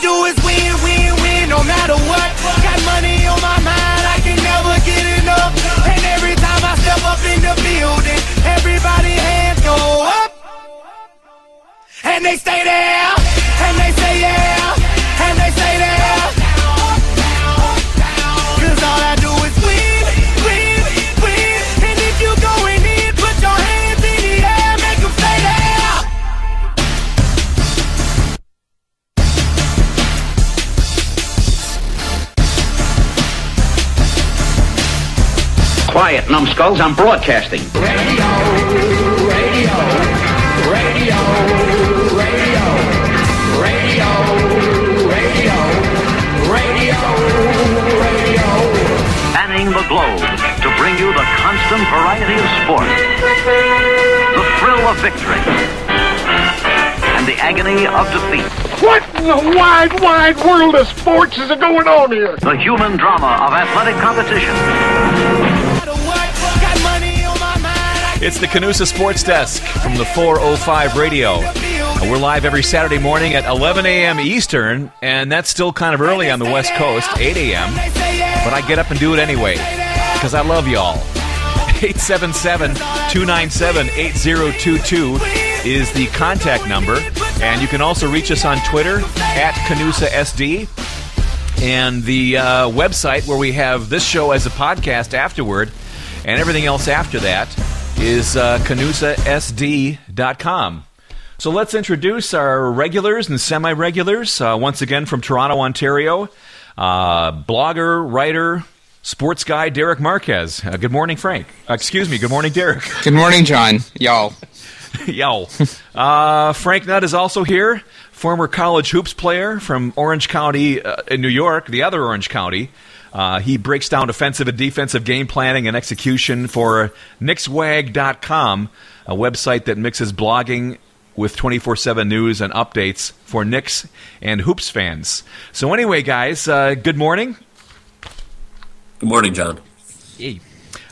do is win, win, win, no matter what. Got money on my mind, I can never get enough. And every time I step up in the building, everybody hands go up. And they stay there, Quiet, numbskulls, I'm broadcasting. Radio, radio, radio, radio, radio, radio, radio, radio. Spanning the globe to bring you the constant variety of sport, the thrill of victory, and the agony of defeat. What in the wide, wide world of sports is going on here? The human drama of athletic competition. It's the Canusa Sports Desk from the 405 Radio. We're live every Saturday morning at 11 a.m. Eastern, and that's still kind of early on the West Coast, 8 a.m. But I get up and do it anyway because I love y'all. 877 297 8022 is the contact number, and you can also reach us on Twitter at Canusa SD and the uh, website where we have this show as a podcast afterward, and everything else after that is uh, canusasd.com. So let's introduce our regulars and semi regulars. Uh, once again from Toronto, Ontario, uh, blogger, writer, sports guy Derek Marquez. Uh, good morning, Frank. Uh, excuse me. Good morning, Derek. Good morning, John. Y'all. Yo. Uh, Frank Nutt is also here, former college hoops player from Orange County uh, in New York, the other Orange County. Uh, he breaks down offensive and defensive game planning and execution for NixWag.com, a website that mixes blogging with 24 7 news and updates for Knicks and Hoops fans. So, anyway, guys, uh, good morning. Good morning, John.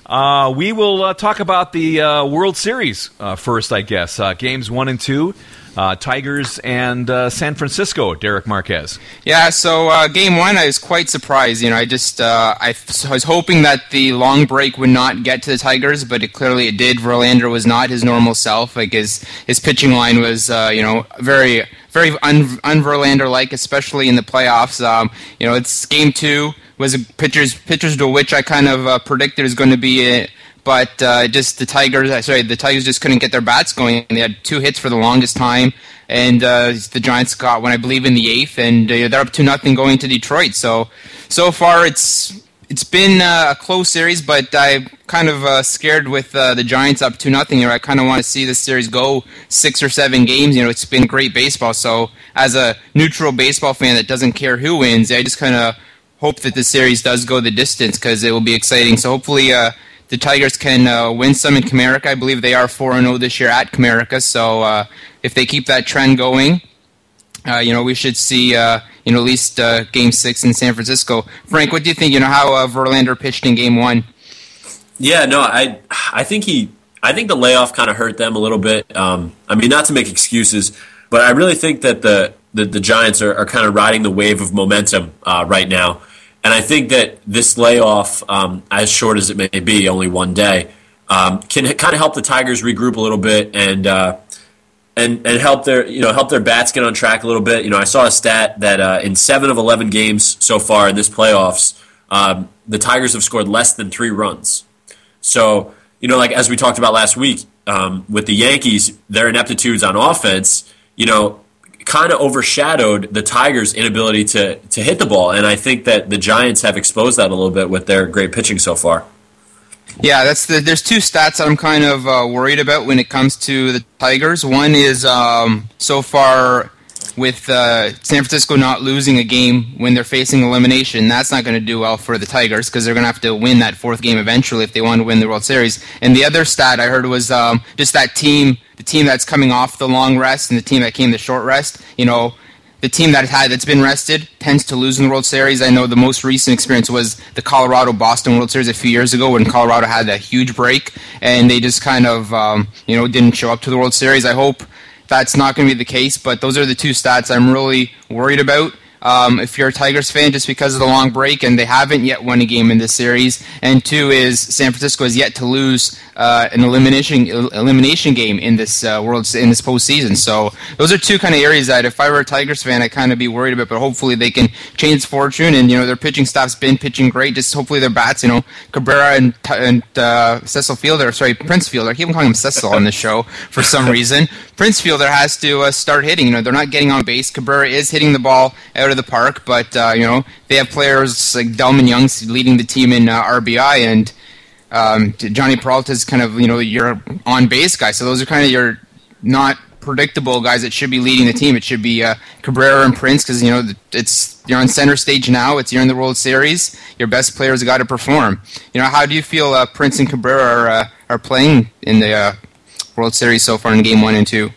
Uh, we will uh, talk about the uh, World Series uh, first, I guess. Uh, games one and two, uh, Tigers and uh, San Francisco. Derek Marquez. Yeah, so uh, game one, I was quite surprised. You know, I just uh, I was hoping that the long break would not get to the Tigers, but it clearly it did. Verlander was not his normal self. Like his his pitching line was, uh, you know, very very un, un Verlander like, especially in the playoffs. Um, you know, it's game two was a pitchers pitchers to which I kind of uh, predicted is going to be it. But uh, just the Tigers, uh, sorry, the Tigers just couldn't get their bats going. They had two hits for the longest time, and uh, the Giants got one, I believe, in the eighth, and uh, they're up to nothing going to Detroit. So, so far it's it's been uh, a close series, but I'm kind of uh, scared with the Giants up to nothing here. I kind of want to see this series go six or seven games. You know, it's been great baseball. So, as a neutral baseball fan that doesn't care who wins, I just kind of hope that the series does go the distance because it will be exciting. So, hopefully, uh, the Tigers can uh, win some in Comerica. I believe they are 4 0 this year at Comerica. So, uh, if they keep that trend going, uh, you know, we should see, uh, you know, at least uh, Game Six in San Francisco. Frank, what do you think? You know how uh, Verlander pitched in Game One. Yeah, no, I I think he I think the layoff kind of hurt them a little bit. Um, I mean, not to make excuses, but I really think that the the, the Giants are, are kind of riding the wave of momentum right now, and I think that this layoff, um, as short as it may be, only one day, um, can kind of help the Tigers regroup a little bit and. Uh, and, and help their you know help their bats get on track a little bit. You know, I saw a stat that uh, in seven of eleven games so far in this playoffs, um, the Tigers have scored less than three runs. So you know, like as we talked about last week um, with the Yankees, their ineptitudes on offense, you know, kind of overshadowed the Tigers' inability to to hit the ball. And I think that the Giants have exposed that a little bit with their great pitching so far. Yeah, that's the, there's two stats I'm kind of uh, worried about when it comes to the Tigers. One is um, so far with uh, San Francisco not losing a game when they're facing elimination, that's not going to do well for the Tigers because they're going to have to win that fourth game eventually if they want to win the World Series. And the other stat I heard was um, just that team, the team that's coming off the long rest and the team that came the short rest. You know, the team that had that's been rested tends to lose in the World Series. I know the most recent experience was the Colorado Boston World Series a few years ago when Colorado had that huge break and they just kind of um, you know didn't show up to the World Series. I hope that's not going to be the case, but those are the two stats I'm really worried about. Um, if you're a Tigers fan, just because of the long break, and they haven't yet won a game in this series. And two is San Francisco has yet to lose uh, an elimination elimination game in this uh, world in this postseason. So those are two kind of areas that if I were a Tigers fan, I'd kind of be worried about. But hopefully they can change fortune, and you know their pitching staff's been pitching great. Just hopefully their bats, you know, Cabrera and and uh, Cecil Fielder, sorry Prince Fielder. I keep calling him Cecil on the show for some reason. Prince Fielder has to uh, start hitting. You know they're not getting on base. Cabrera is hitting the ball out of the park, but uh, you know they have players like Delmon Young leading the team in uh, RBI and um, Peralta is kind of you know your on base guy. So those are kind of your not predictable guys that should be leading the team. It should be uh, Cabrera and Prince because you know it's you're on center stage now. It's you're in the World Series. Your best players got to perform. You know how do you feel uh, Prince and Cabrera are uh, are playing in the uh, World Series so far in Game One and Two?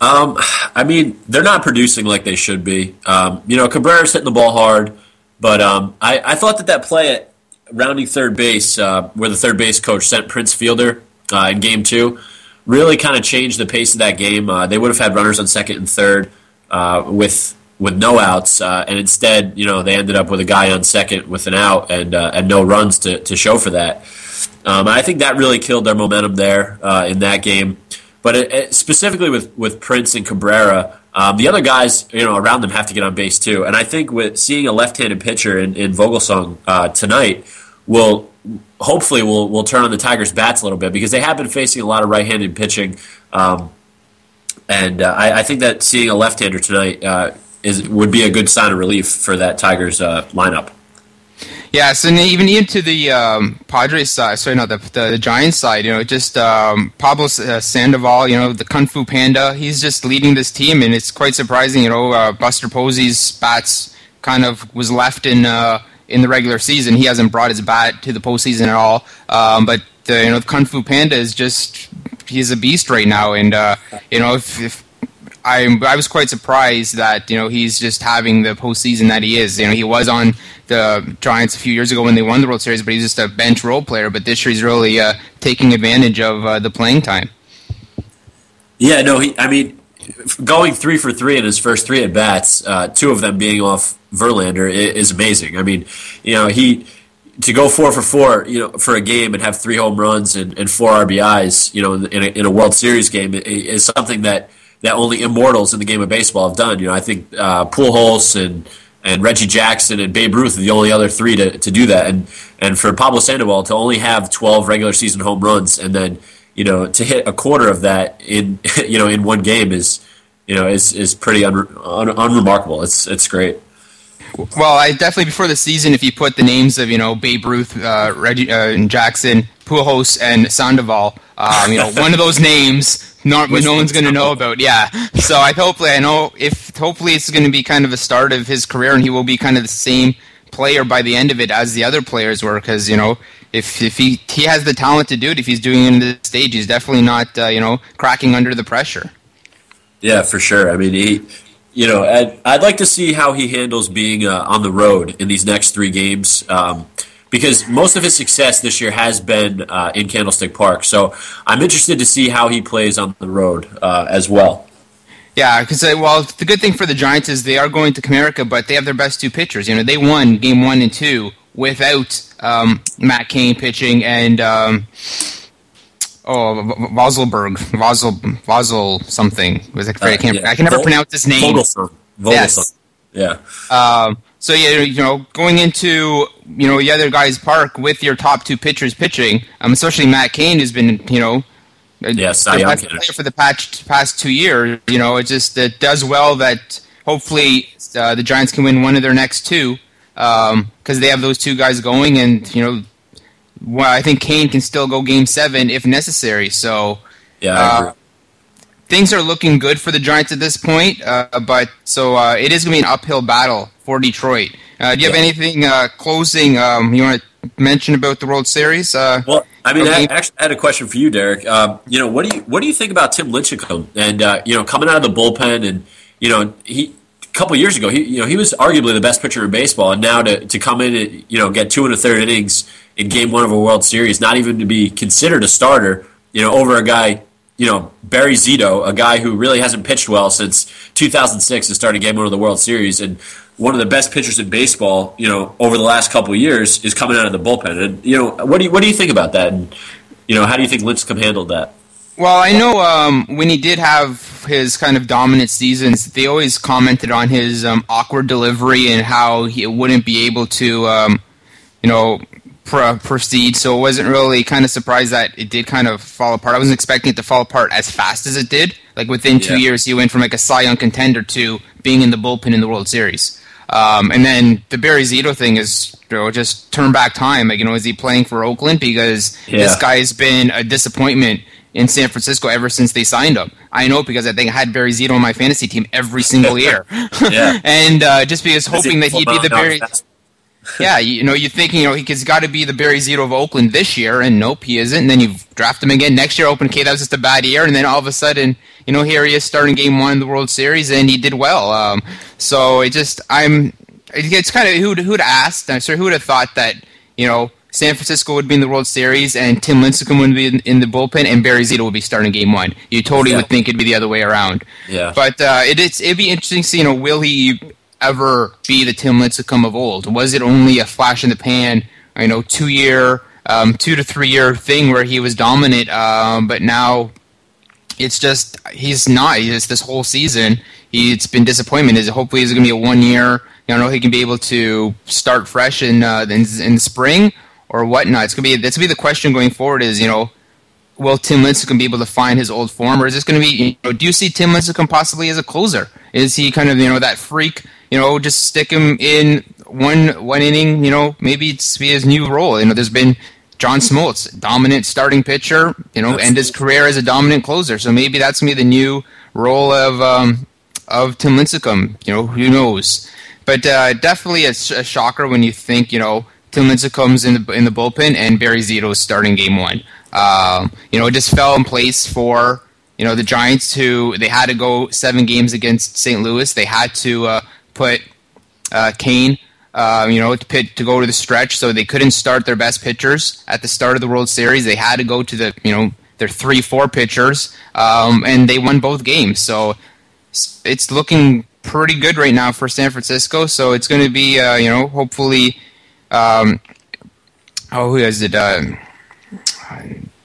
Um, I mean, they're not producing like they should be. Um, you know, Cabrera's hitting the ball hard, but um, I, I thought that that play at rounding third base, uh, where the third base coach sent Prince Fielder uh, in game two, really kind of changed the pace of that game. Uh, they would have had runners on second and third uh, with with no outs, uh, and instead, you know, they ended up with a guy on second with an out and uh, and no runs to, to show for that. Um, I think that really killed their momentum there in that game. But it, it, specifically with, with Prince and Cabrera, um, the other guys, you know, around them have to get on base too. And I think with seeing a left-handed pitcher in, in Vogelsong uh, tonight will hopefully will will turn on the Tigers' bats a little bit because they have been facing a lot of right-handed pitching. Um, and uh, I, I, think that seeing a left-hander tonight uh, is would be a good sign of relief for that Tigers uh, lineup. Yeah, so even into the um, Padres side, sorry, no, the, the, the Giants side, you know, just um, Pablo uh, Sandoval, you know, the Kung Fu Panda, he's just leading this team, and it's quite surprising, you know, uh, Buster Posey's bats kind of was left in uh, in the regular season. He hasn't brought his bat to the postseason at all, um, but you know, the Kung Fu Panda is just he's a beast right now, and uh, you know, if, if I I was quite surprised that you know he's just having the postseason that he is. You know, he was on the Giants a few years ago when they won the World Series, but he's just a bench role player. But this year he's really uh, taking advantage of uh, the playing time. Yeah, no, he. I mean, going three for three in his first three at bats, uh, two of them being off Verlander, is amazing. I mean, you know, he to go four for four, you know, for a game and have three home runs and, and four RBIs, you know, in a, in a World Series game is something that that only immortals in the game of baseball have done. You know, I think uh, Pujols and and Reggie Jackson and Babe Ruth are the only other three to, to do that. And and for Pablo Sandoval to only have 12 regular season home runs and then you know to hit a quarter of that in you know in one game is you know is is pretty un, un, unremarkable. It's it's great. Well, I definitely before the season, if you put the names of you know Babe Ruth, uh, Reggie uh, Jackson, Pujols, and Sandoval, um, you know one of those names not no one's going to know about. Yeah. So I hopefully I know if hopefully it's going to be kind of a start of his career, and he will be kind of the same player by the end of it as the other players were. Because you know, if if he he has the talent to do it, if he's doing it in the stage, he's definitely not uh, you know cracking under the pressure. Yeah, for sure. I mean, he. You know, I'd, I'd like to see how he handles being uh, on the road in these next three games. Um, because most of his success this year has been uh, in Candlestick Park. So I'm interested to see how he plays on the road uh, as well. Yeah, because uh, well, the good thing for the Giants is they are going to Comerica, but they have their best two pitchers. You know, they won Game One and Two without um, Matt Cain pitching and um, oh Voselberg, Vosel, Vosel something. Was it? I can't. Uh, yeah. I can never Vol- pronounce his name. Vogelsong. Vogelsong. Yes. Yeah. Um, so yeah, you know, going into you know the other guy's park with your top two pitchers pitching, um, especially Matt Cain, who's been you know, yes, player for the past past two years. You know, it just it does well that hopefully uh, the Giants can win one of their next two because um, they have those two guys going, and you know, well, I think Cain can still go Game Seven if necessary. So yeah. Uh, things are looking good for the Giants at this point, uh, but so uh, it is going to be an uphill battle for Detroit. Uh, do you have anything uh, closing um, you want to mention about the World Series? Uh, well, I mean, I actually had a question for you, Derek. Uh, you know, what do you what do you think about Tim Lincecum and you know coming out of the bullpen and you know he a couple years ago he you know he was arguably the best pitcher in baseball and now to, to come in and you know get two and a third innings in game one of a World Series, not even to be considered a starter, you know, over a guy you know, Barry Zito, a guy who really hasn't pitched well since 2006 and started game one of the World Series. And one of the best pitchers in baseball, you know, over the last couple years is coming out of the bullpen. And you know, what do you what do you think about that? And you know, how do you think Lincecum handled that? Well, I know um, when he did have his kind of dominant seasons, they always commented on his um, awkward delivery and how he wouldn't be able to, um, you know, pr- proceed. So I wasn't really kind of surprised that it did kind of fall apart. I wasn't expecting it to fall apart as fast as it did. Like within two Yeah. years, he went from like a Cy Young contender to being in the bullpen in the World Series. Um, and then the Barry Zito thing is you know, just turn back time. Like, you know, is he playing for Oakland? Because this guy's been a disappointment in San Francisco ever since they signed him. I know because I think I had Barry Zito on my fantasy team every single year. And uh, just because hoping that he'd be the Barry. Barry. Yeah, you know, you're thinking, you know, he's got to be the Barry Zito of Oakland this year, and nope, he isn't. And then you draft him again next year, open, okay, that was just a bad year, and then all of a sudden, you know, here he is starting game one in the World Series, and he did well. Um, so it just, I'm, it's kind of who'd who'd asked, I'm sorry, who would have thought that, you know, San Francisco would be in the World Series, and Tim Lincecum would be in, in the bullpen, and Barry Zito would be starting game one. You totally Yeah. would think it'd be the other way around. Yeah. But uh, it, it's it'd be interesting to see, you know, will he ever be the Tim Lincecum of old? Was it only a flash in the pan, you know, two year, um, two to three year thing where he was dominant, um, but now it's just he's not. Just this whole season. He, it's been disappointment. Is hopefully it's going to be a one year. You know, he can be able to start fresh in uh, in, in spring or whatnot. It's going to be that's to be the question going forward. Is you know will Tim Lincecum be able to find his old form, or is this going to be? You know, do you see Tim Lincecum possibly as a closer? Is he kind of you know that freak? You know, just stick him in one one inning. You know, maybe it's be his new role. You know, there's been John Smoltz, dominant starting pitcher. You know, end his career as a dominant closer. So maybe that's to be the new role of um, of Tim Lincecum. You know, who knows? But uh, definitely a, sh- a shocker when you think you know Tim Lincecum's in the in the bullpen and Barry Zito is starting game one. Um, you know, it just fell in place for you know the Giants who they had to go seven games against St. Louis. They had to uh, put uh, Cain, uh, you know, to, pit, to go to the stretch, so they couldn't start their best pitchers at the start of the World Series. They had to go to the you know their three four pitchers, um, and they won both games. So it's looking pretty good right now for San Francisco. So it's going to be uh, you know hopefully. Um, oh, who is it?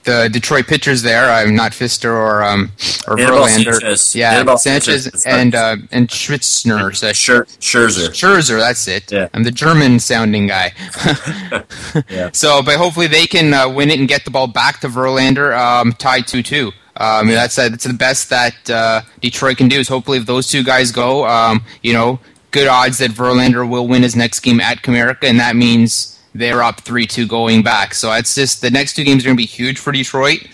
Uh, the Detroit pitchers there. I'm not Fister or um, or Verlander. Sanchez. Yeah, Anibal Sanchez, Sanchez. and uh, and Schwitzner. So Scher- Scherzer. Scherzer, that's it. Yeah. I'm the German sounding guy. Yeah. So, but hopefully they can uh, win it and get the ball back to Verlander, um, tied 2 2. Um, that's, uh, that's the best that uh, Detroit can do is hopefully if those two guys go, um, you know, good odds that Verlander will win his next game at Comerica, and that means they're up 3 2 going back. So it's just the next two games are going to be huge for Detroit,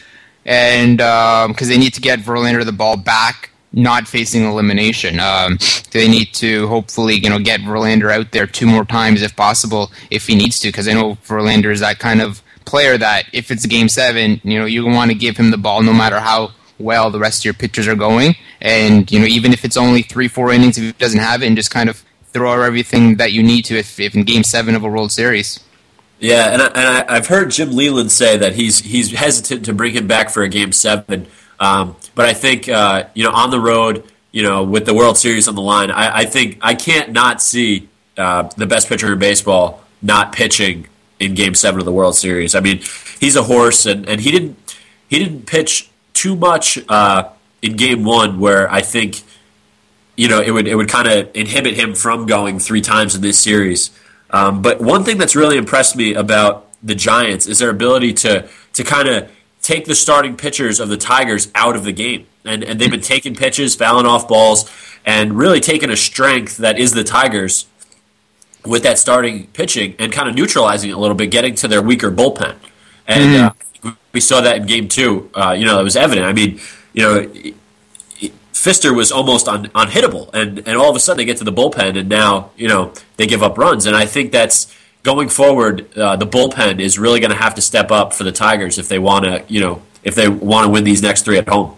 and because they need to get Verlander the ball back, not facing elimination. Um, they need to hopefully you know get Verlander out there two more times if possible, if he needs to, because I know Verlander is that kind of player that if it's game seven, you know you want to give him the ball no matter how well the rest of your pitchers are going, and you know even if it's only three four innings, if he doesn't have it, and just kind of throw out everything that you need to if, if in game seven of a World Series. Yeah, and, I, and I, I've heard Jim Leyland say that he's he's hesitant to bring him back for a game seven. Um, but I think uh, you know on the road, you know, with the World Series on the line, I, I think I can't not see uh, the best pitcher in baseball not pitching in Game Seven of the World Series. I mean, he's a horse, and, and he didn't he didn't pitch too much uh, in Game One, where I think you know it would it would kind of inhibit him from going three times in this series. Um, but one thing that's really impressed me about the Giants is their ability to to kind of take the starting pitchers of the Tigers out of the game, and and they've been taking pitches, fouling off balls, and really taking a strength that is the Tigers with that starting pitching and kind of neutralizing it a little bit, getting to their weaker bullpen. And uh, we saw that in game two. Uh, you know, it was evident. I mean, you know, Fister was almost un, unhittable, and, and all of a sudden they get to the bullpen, and now, you know, they give up runs. And I think that's going forward, uh, the bullpen is really going to have to step up for the Tigers if they want to, you know, if they want to win these next three at home.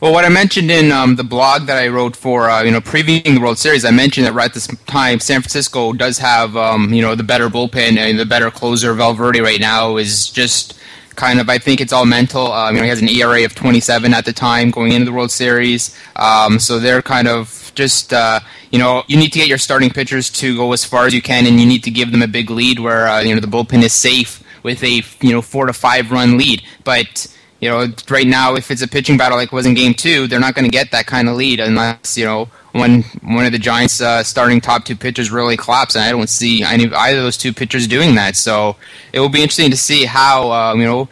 Well, what I mentioned in um, the blog that I wrote for uh, you know previewing the World Series, I mentioned that right at this time, San Francisco does have um, you know the better bullpen and the better closer. Valverde right now is just kind of I think it's all mental. Um, you know, he has an ERA of 27 at the time going into the World Series, um, so they're kind of just uh, you know you need to get your starting pitchers to go as far as you can, and you need to give them a big lead where uh, you know the bullpen is safe with a you know four to five run lead. But you know right now, if it's a pitching battle like it was in Game Two, they're not going to get that kind of lead unless you know when one of the Giants' uh, starting top two pitchers really collapse, and I don't see any either of those two pitchers doing that. So it will be interesting to see how um, you know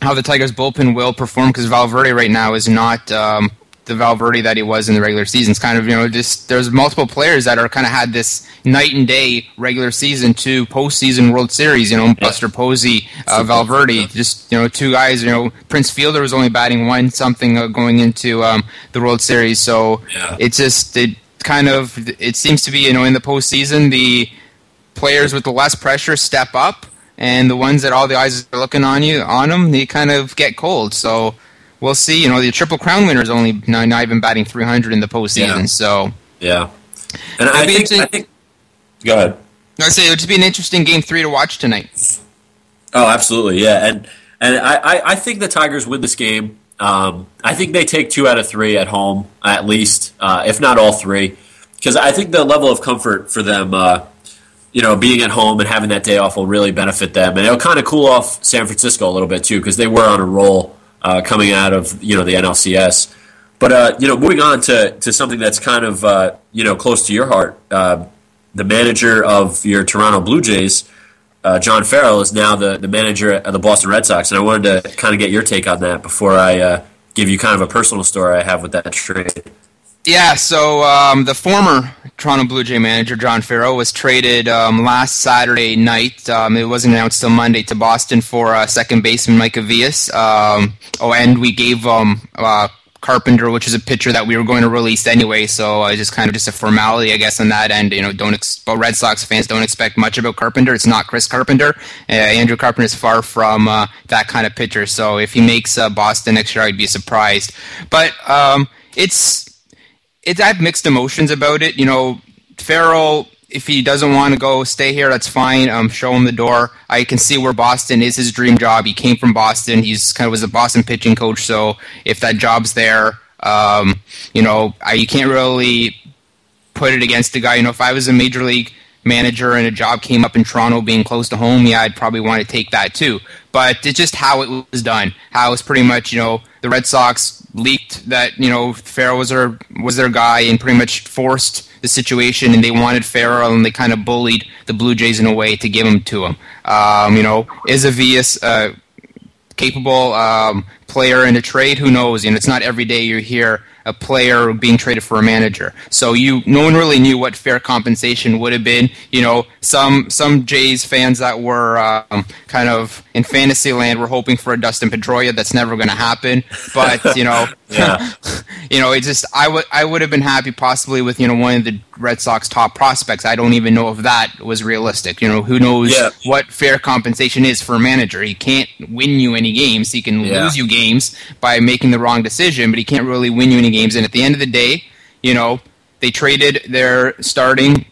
how the Tigers bullpen will perform because Valverde right now is not um, the Valverde that he was in the regular season. It's kind of you know just there's multiple players that are kind of had this night and day regular season to postseason World Series. You know, yeah. Buster Posey, uh, Valverde, just you know two guys. You know, Prince Fielder was only batting one something uh, going into um, the World Series. So yeah. it's just it kind of it seems to be you know in the postseason the players with the less pressure step up. And the ones that all the eyes are looking on you on them, they kind of get cold. So we'll see. You know, the Triple Crown winner is only not, not even batting 300 in the postseason. Yeah. So yeah, and I think, I think. Go ahead. I say it would just be an interesting game three to watch tonight. Oh, absolutely, yeah, and and I, I think the Tigers win this game. Um, I think they take two out of three at home, at least, uh, if not all three, because I think the level of comfort for them, uh, you know, being at home and having that day off will really benefit them, and it'll kind of cool off San Francisco a little bit too, because they were on a roll uh, coming out of you know the NLCS. But uh, you know, moving on to, to something that's kind of uh, you know close to your heart, uh, the manager of your Toronto Blue Jays, uh, John Farrell, is now the, the manager of the Boston Red Sox, and I wanted to kind of get your take on that before I uh, give you kind of a personal story I have with that trade. Yeah, so um, the former Toronto Blue Jay manager John Farrell was traded um, last Saturday night. Um, it wasn't announced until Monday to Boston for uh, second baseman Mike Aviles. Um, oh, and we gave um, uh, Carpenter, which is a pitcher that we were going to release anyway. So uh, just kind of just a formality, I guess, on that end. You know, don't ex- Red Sox fans don't expect much about Carpenter. It's not Chris Carpenter. Uh, Andrew Carpenter is far from uh, that kind of pitcher. So if he makes uh, Boston next year, I'd be surprised. But um, it's it's I have mixed emotions about it. You know, Farrell, if he doesn't want to go stay here, that's fine. Um, show him the door. I can see where Boston is his dream job. He came from Boston. He's kind of was a Boston pitching coach. So if that job's there, um, you know, I, you can't really put it against the guy. You know, if I was a major league manager and a job came up in Toronto being close to home, yeah, I'd probably want to take that too. But it's just how it was done. How it's pretty much, you know, the Red Sox leaked that, you know, Farrell was their was their guy and pretty much forced the situation and they wanted Farrell and they kind of bullied the Blue Jays in a way to give him to him. Um, you know, is Aviles uh, capable um, player in a trade? Who knows? And it's not every day you hear a player being traded for a manager. So you, no one really knew what fair compensation would have been. You know, some some Jays fans that were um, kind of in fantasy land were hoping for a Dustin Pedroia. That's never going to happen. But you know, you know, it just I would I would have been happy possibly with you know one of the Red Sox top prospects. I don't even know if that was realistic. You know, who knows yeah. what fair compensation is for a manager? He can't win you any games. He can yeah. lose you games by making the wrong decision, but he can't really win you any games. And at the end of the day, you know, they traded their starting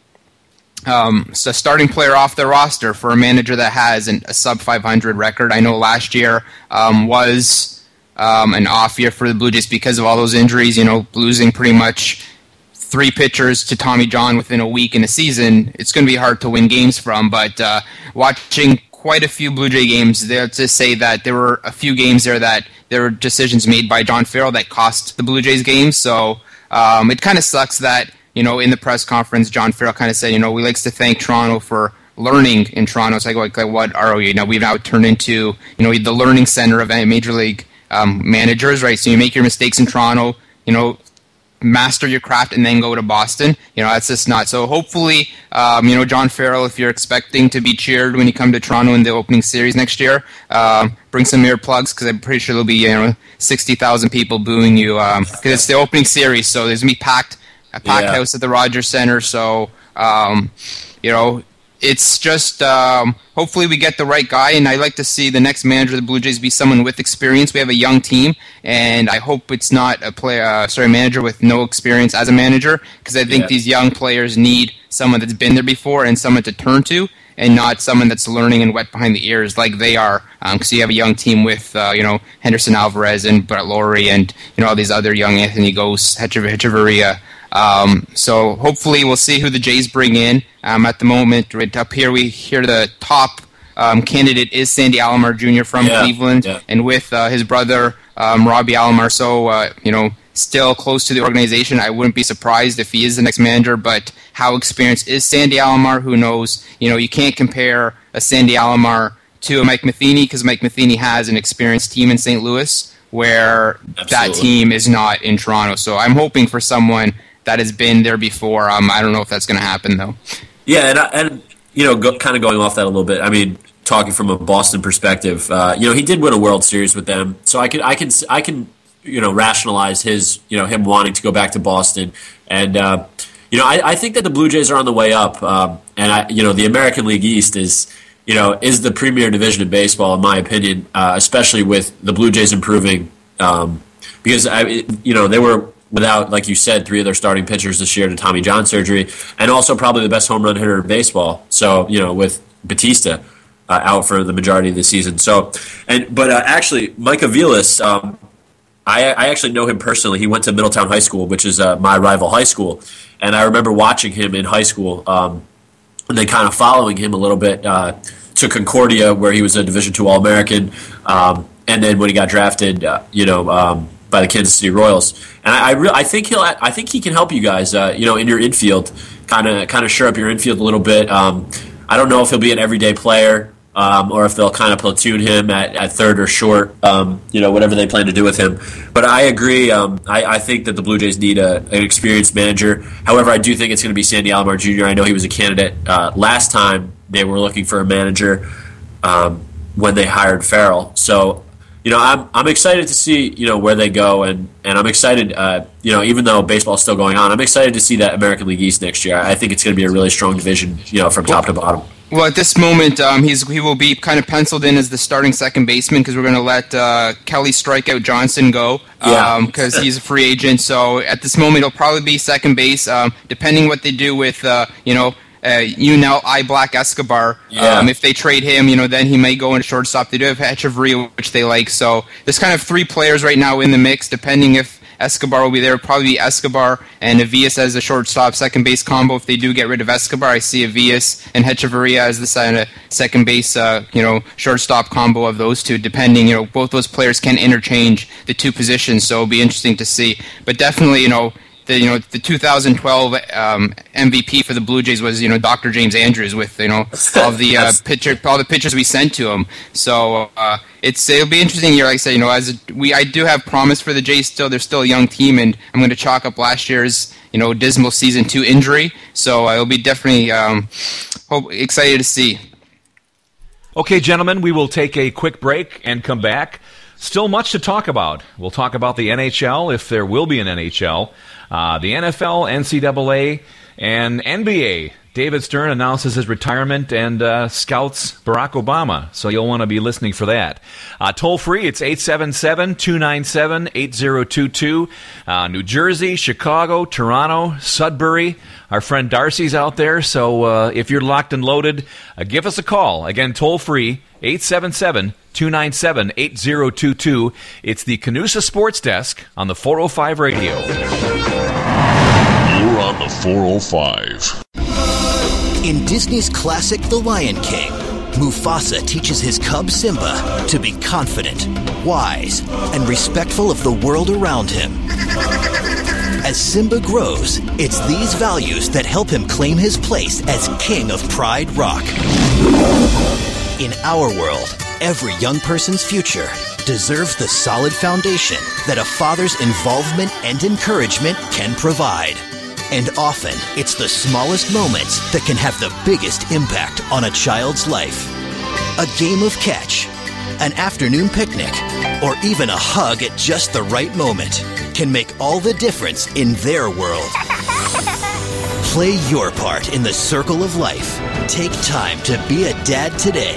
um, so starting player off the roster for a manager that has an, a sub 500 record. I know last year um, was um, an off year for the Blue Jays because of all those injuries. You know, losing pretty much three pitchers to Tommy John within a week in a season. It's going to be hard to win games from. But uh, watching quite a few Blue Jay games, there to say that there were a few games there that there were decisions made by John Farrell that cost the Blue Jays games. So um, it kind of sucks that you know in the press conference, John Farrell kind of said, you know, we likes to thank Toronto for learning in Toronto. It's like, like, like what are we? Now we've now turned into you know the learning center of a major league um, managers, right? So you make your mistakes in Toronto, you know, master your craft and then go to Boston. You know, that's just not. So hopefully, um, you know, John Farrell, if you're expecting to be cheered when you come to Toronto in the opening series next year, um, bring some earplugs because I'm pretty sure there'll be, you know, 60,000 people booing you because um, it's the opening series. So there's going to be packed, a packed yeah. house at the Rogers Center. So, um, you know, it's just um, hopefully we get the right guy, and I like to see the next manager of the Blue Jays be someone with experience. We have a young team, and I hope it's not a player, uh, sorry, manager with no experience as a manager, because I think yeah. these young players need someone that's been there before and someone to turn to. and not someone that's learning and wet behind the ears like they are. Because um, you have a young team with uh, you know Henderson Alvarez and Brett Lawrie and you know all these other young Anthony Gose, Hechavarria. Um, so hopefully we'll see who the Jays bring in. Um, at the moment, right up here we hear the top um, candidate is Sandy Alomar Jr. from Yeah, Cleveland, yeah. and with uh, his brother um, Robbie Alomar. So uh, you know, still close to the organization. I wouldn't be surprised if he is the next manager. But how experienced is Sandy Alomar? Who knows? You know, you can't compare a Sandy Alomar to a Mike Matheny because Mike Matheny has an experienced team in St. Louis where that team is not in Toronto. So I'm hoping for someone that has been there before. Um, I don't know if that's going to happen though. Yeah, and, and you know, go, kind of going off that a little bit. I mean, talking from a Boston perspective, uh, you know, he did win a World Series with them, so I can, I can, I can, you know, rationalize his, you know, him wanting to go back to Boston, and uh, you know, I, I think that the Blue Jays are on the way up, um, and I, you know, the American League East is. You know, is the premier division in baseball, in my opinion, uh, especially with the Blue Jays improving. Um, because I, you know, they were without, like you said, three of their starting pitchers this year to Tommy John surgery, and also probably the best home run hitter in baseball. So you know, with Bautista uh, out for the majority of the season. So, and but uh, actually, Mike Aviles, um, I, I actually know him personally. He went to Middletown High School, which is uh, my rival high school, and I remember watching him in high school. Um, and then kind of following him a little bit uh, to Concordia, where he was a Division two All American, um, and then when he got drafted, uh, you know, um, by the Kansas City Royals. And I, I, re- I think he'll, I think he can help you guys, uh, you know, in your infield, kind of, kind of shore up your infield a little bit. Um, I don't know if he'll be an everyday player. Um, or if they'll kind of platoon him at, at third or short, um, you know, whatever they plan to do with him. But I agree. Um, I, I think that the Blue Jays need a, an experienced manager. However, I do think it's going to be Sandy Alomar Jr. I know he was a candidate uh, last time they were looking for a manager um, when they hired Farrell. So, you know, I'm, I'm excited to see you know where they go, and, and I'm excited. Uh, you know, even though baseball's still going on, I'm excited to see that American League East next year. I think it's going to be a really strong division. You know, from top to bottom. Well, at this moment, um, he's he will be kind of penciled in as the starting second baseman because we're going to let uh, Kelly Strikeout Johnson go because he's a free agent. So at this moment, he'll probably be second base, um, depending what they do with uh, you know. Uh, you know, I Black Escobar. Yeah. Um, if they trade him, you know, then he may go into shortstop. They do have Hechavarria, which they like. So there's kind of three players right now in the mix, depending if Escobar will be there. Probably be Escobar and Avias as a shortstop, second base combo. If they do get rid of Escobar, I see Avias and Hechavarria as the se- second base, uh, you know, shortstop combo of those two. Depending, you know, both those players can interchange the two positions, so it'll be interesting to see. But definitely, you know. The, you know the 2012 um, MVP for the Blue Jays was you know Dr. James Andrews with you know all the uh, pitcher all the pitchers we sent to him. So uh, it's it'll be interesting year. Like I said, you know, as a, we I do have promise for the Jays. Still, they're still a young team, and I'm going to chalk up last year's you know dismal season two injury. So uh, it'll be definitely um, hope, excited to see. Okay, gentlemen, we will take a quick break and come back. Still much to talk about. We'll talk about the NHL, if there will be an NHL, uh, the NFL, NCAA, and NBA. David Stern announces his retirement and uh, scouts Barack Obama, so you'll want to be listening for that. Uh, toll free, it's 877 297 8022. Uh, New Jersey, Chicago, Toronto, Sudbury. Our friend Darcy's out there, so uh, if you're locked and loaded, uh, give us a call. Again, toll free, 877 297 8022. It's the Canusa Sports Desk on the 405 radio. The 405. In Disney's classic The Lion King, Mufasa teaches his cub Simba to be confident, wise, and respectful of the world around him. As Simba grows, it's these values that help him claim his place as King of Pride Rock. In our world, every young person's future deserves the solid foundation that a father's involvement and encouragement can provide. And often, it's the smallest moments that can have the biggest impact on a child's life. A game of catch, an afternoon picnic, or even a hug at just the right moment can make all the difference in their world. Play your part in the circle of life. Take time to be a dad today.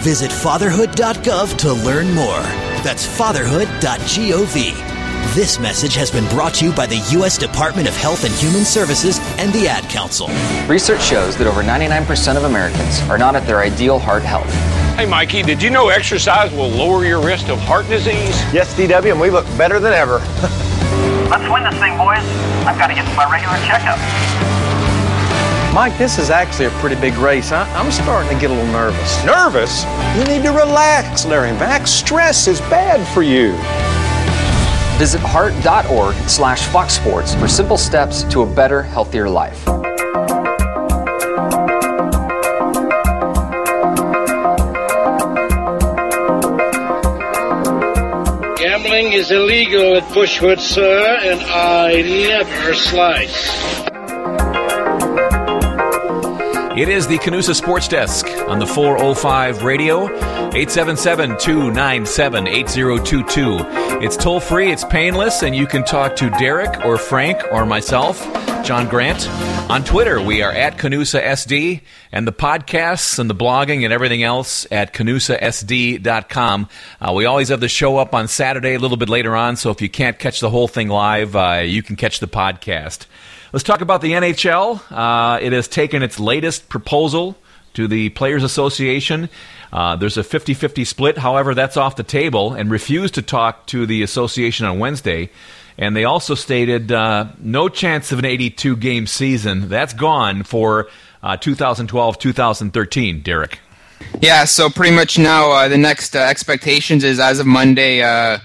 Visit fatherhood.gov to learn more. That's fatherhood.gov. This message has been brought to you by the U.S. Department of Health and Human Services and the Ad Council. Research shows that over 99% of Americans are not at their ideal heart health. Hey, Mikey, did you know exercise will lower your risk of heart disease? Yes, DW, and we look better than ever. Let's win this thing, boys. I've got to get to my regular checkup. Mike, this is actually a pretty big race. I, am starting to get a little nervous. Nervous? You need to relax, Larry Max. Stress is bad for you. Visit heart.org slash Fox Sports for simple steps to a better, healthier life. Gambling is illegal at Bushwood, sir, and I never slice. It is the Canusa Sports Desk on the 405 radio, 877 297 8022. It's toll free, it's painless, and you can talk to Derek or Frank or myself, John Grant. On Twitter, we are at Canusa SD, and the podcasts and the blogging and everything else at canusasd.com. Uh, we always have the show up on Saturday a little bit later on, so if you can't catch the whole thing live, uh, you can catch the podcast. Let's talk about the NHL. Uh, it has taken its latest proposal to the Players Association. Uh, there's a 50 50 split. However, that's off the table and refused to talk to the association on Wednesday. And they also stated uh, no chance of an 82 game season. That's gone for 2012 2013, Derek. Yeah, so pretty much now uh, the next uh, expectations is as of Monday uh,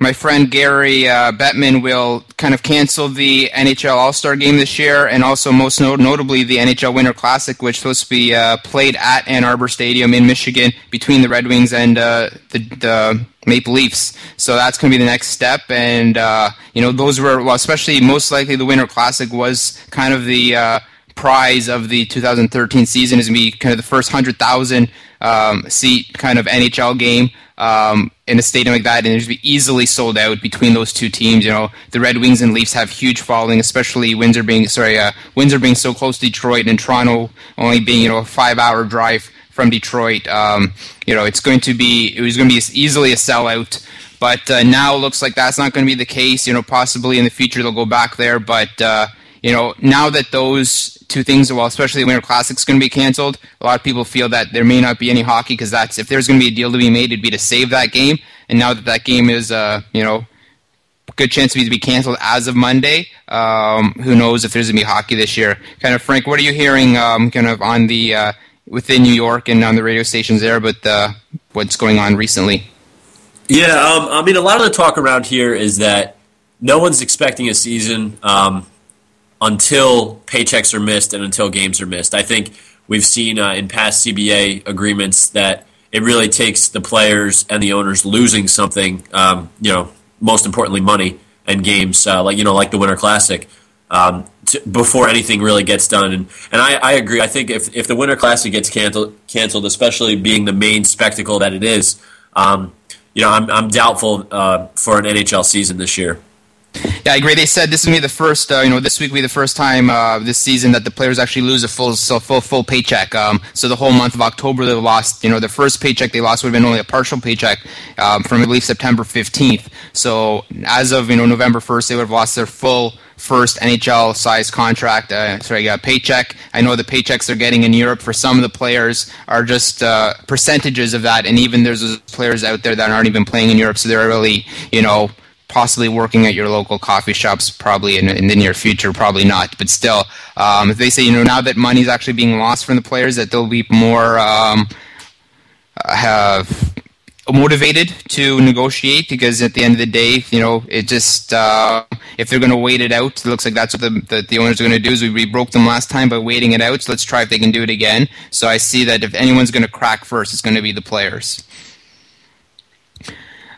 my friend Gary uh, Bettman will kind of cancel the NHL All Star game this year, and also most not- notably the NHL Winter Classic, which is supposed to be uh, played at Ann Arbor Stadium in Michigan between the Red Wings and uh, the, the, Maple Leafs. So that's going to be the next step, and uh, you know those were well, especially most likely the Winter Classic was kind of the uh, prize of the 2013 season is going to be kind of the first hundred thousand um, seat kind of NHL game um, in a stadium like that, and it'd be easily sold out between those two teams. You know, the Red Wings and Leafs have huge following, especially Windsor being sorry, uh, Windsor being so close to Detroit, and Toronto only being you know a five-hour drive from Detroit. Um, you know, it's going to be it was going to be easily a sellout. But uh, now it looks like that's not going to be the case. You know, possibly in the future they'll go back there. But uh, you know, now that those two things, well, especially the Winter Classic is going to be canceled. A lot of people feel that there may not be any hockey because that's if there's going to be a deal to be made, it'd be to save that game. And now that that game is, uh, you know, good chance to be canceled as of Monday. Um, who knows if there's going to be hockey this year? Kind of, Frank, what are you hearing, um, kind of on the uh, within New York and on the radio stations there, but uh, what's going on recently? Yeah, um, I mean, a lot of the talk around here is that no one's expecting a season. Um, until paychecks are missed and until games are missed. I think we've seen uh, in past CBA agreements that it really takes the players and the owners losing something, um, you know, most importantly, money and games, uh, like you know, like the Winter Classic, um, to, before anything really gets done. And and I, I agree. I think if if the Winter Classic gets canceled, canceled, especially being the main spectacle that it is, um, you know, I'm I'm doubtful uh, for an NHL season this year. Yeah, I agree. They said this will be the first, uh, you know, this week will be the first time uh, this season that the players actually lose a full, full, full paycheck. Um, so the whole month of October they lost, you know, the first paycheck they lost would have been only a partial paycheck um, from I believe September 15th. So as of you know November 1st, they would have lost their full first NHL size contract, uh, sorry, uh, paycheck. I know the paychecks they're getting in Europe for some of the players are just uh, percentages of that, and even there's players out there that aren't even playing in Europe, so they're really, you know, possibly working at your local coffee shops probably in, in the near future probably not. But still um, they say you know now that money is actually being lost from the players that they'll be more um, have motivated to negotiate because at the end of the day you know it just uh, if they're going to wait it out it looks like that's what the, the, the owners are going to do is we, we broke them last time by waiting it out. So let's try if they can do it again. So i see that if anyone's going to crack first it's going to be the players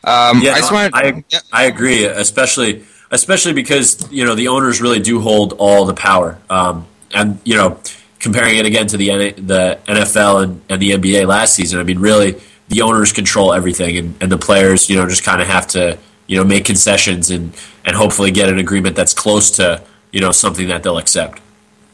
um, yeah, I, no, wanted, I, yeah. I agree, especially especially because you know the owners really do hold all the power, um, and you know comparing it again to the the NFL and, and the NBA last season, I mean really the owners control everything, and, and the players you know just kind of have to you know make concessions and and hopefully get an agreement that's close to you know something that they'll accept.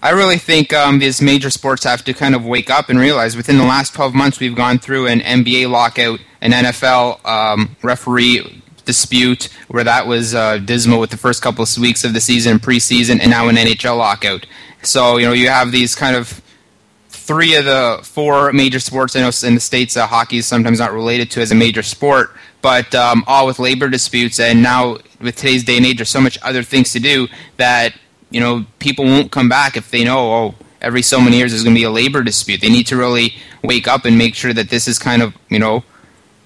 I really think um, these major sports have to kind of wake up and realize within the last 12 months we've gone through an NBA lockout, an NFL um, referee dispute where that was uh, dismal with the first couple of weeks of the season, preseason, and now an NHL lockout. So you know you have these kind of three of the four major sports. I know in the states, uh, hockey is sometimes not related to as a major sport, but um, all with labor disputes. And now with today's day and age, there's so much other things to do that you know people won't come back if they know oh every so many years there's going to be a labor dispute. They need to really wake up and make sure that this is kind of you know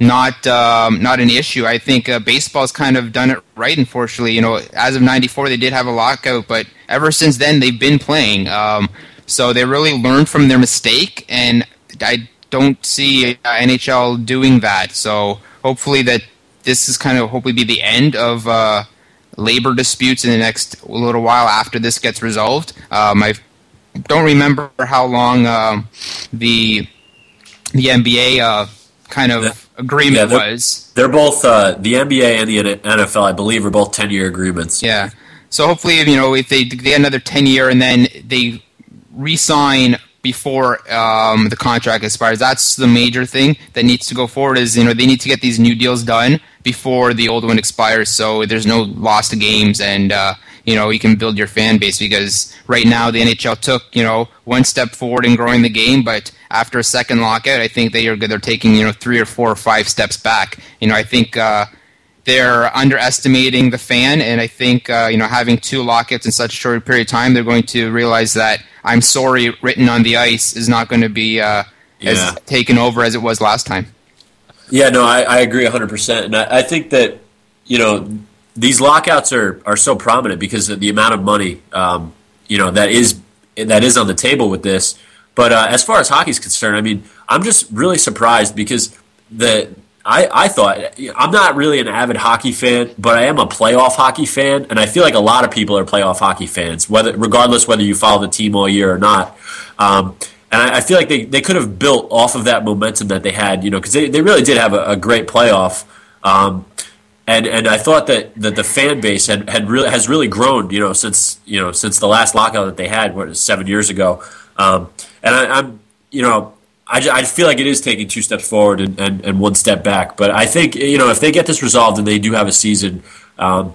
not um, not an issue. I think uh, baseball's kind of done it right. Unfortunately, you know, as of '94 they did have a lockout, but ever since then they've been playing. Um, so they really learned from their mistake, and I don't see uh, NHL doing that. So hopefully that this is kind of hopefully be the end of uh, labor disputes in the next little while after this gets resolved. Um, I don't remember how long um, the the NBA uh, kind of the, agreement yeah, they're, was. They're both uh, the NBA and the NFL, I believe, are both ten year agreements. Yeah. So hopefully, you know, if they, they get another ten year and then they re-sign before um, the contract expires. That's the major thing that needs to go forward. Is you know they need to get these new deals done before the old one expires, so there's no loss to games, and uh, you know you can build your fan base. Because right now the NHL took you know one step forward in growing the game, but after a second lockout, I think they are they're taking you know three or four or five steps back. You know I think. Uh, they're underestimating the fan, and I think uh, you know having two lockouts in such a short period of time, they're going to realize that "I'm sorry" written on the ice is not going to be uh, yeah. as taken over as it was last time. Yeah, no, I, I agree 100, percent and I, I, think that you know these lockouts are are so prominent because of the amount of money um, you know that is that is on the table with this. But uh, as far as hockey is concerned, I mean, I'm just really surprised because the I, I thought I'm not really an avid hockey fan, but I am a playoff hockey fan, and I feel like a lot of people are playoff hockey fans, whether regardless whether you follow the team all year or not. Um, and I, I, feel like they, they could have built off of that momentum that they had, you know, because they, they really did have a, a great playoff. Um, and and I thought that, that the fan base had, had really has really grown, you know, since you know since the last lockout that they had, what seven years ago. Um, and I, I'm you know I, I feel like it is taking two steps forward and, and, and one step back. But I think you know if they get this resolved and they do have a season, um,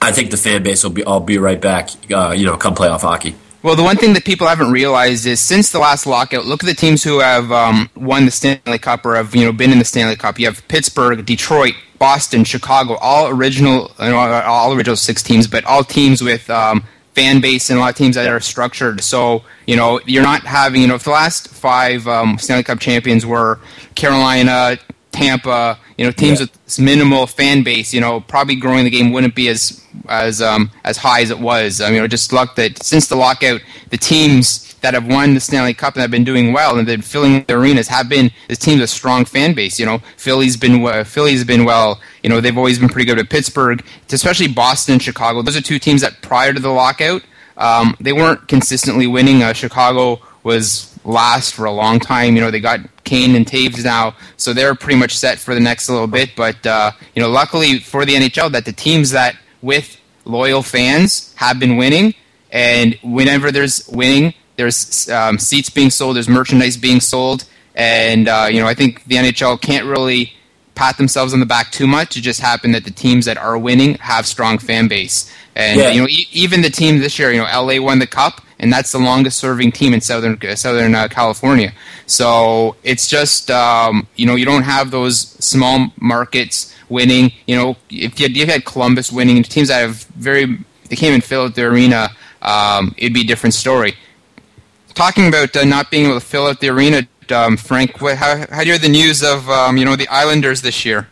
I think the fan base will be all be right back. Uh, you know, come playoff hockey. Well, the one thing that people haven't realized is since the last lockout, look at the teams who have um, won the Stanley Cup or have you know been in the Stanley Cup. You have Pittsburgh, Detroit, Boston, Chicago, all original, all original six teams, but all teams with um, fan base and a lot of teams that are structured. So you know you're not having you know if the last five um, Stanley Cup champions were Carolina, Tampa, you know teams yeah. with minimal fan base, you know probably growing the game wouldn't be as as um, as high as it was. I mean, just luck that since the lockout, the teams that have won the Stanley Cup and have been doing well and they've been filling the arenas have been the teams with strong fan base. You know, Philly's been uh, Philly's been well. You know, they've always been pretty good at Pittsburgh, especially Boston and Chicago. Those are two teams that prior to the lockout, um, they weren't consistently winning. Uh, Chicago was last for a long time. You know, they got Kane and Toews now, so they're pretty much set for the next little bit. But uh, you know, luckily for the NHL, that the teams that with loyal fans have been winning, and whenever there's winning, there's um, seats being sold. There's merchandise being sold, and uh, you know I think the NHL can't really pat themselves on the back too much. It just happened that the teams that are winning have strong fan base, and yeah. you know e- even the team this year, you know LA won the cup, and that's the longest serving team in southern Southern uh, California. So it's just um, you know you don't have those small markets winning. You know if you, you had Columbus winning, teams that have very they came and filled the arena, um, it'd be a different story talking about uh, not being able to fill out the arena, um, Frank, what, how, how do you hear the news of um, you know the Islanders this year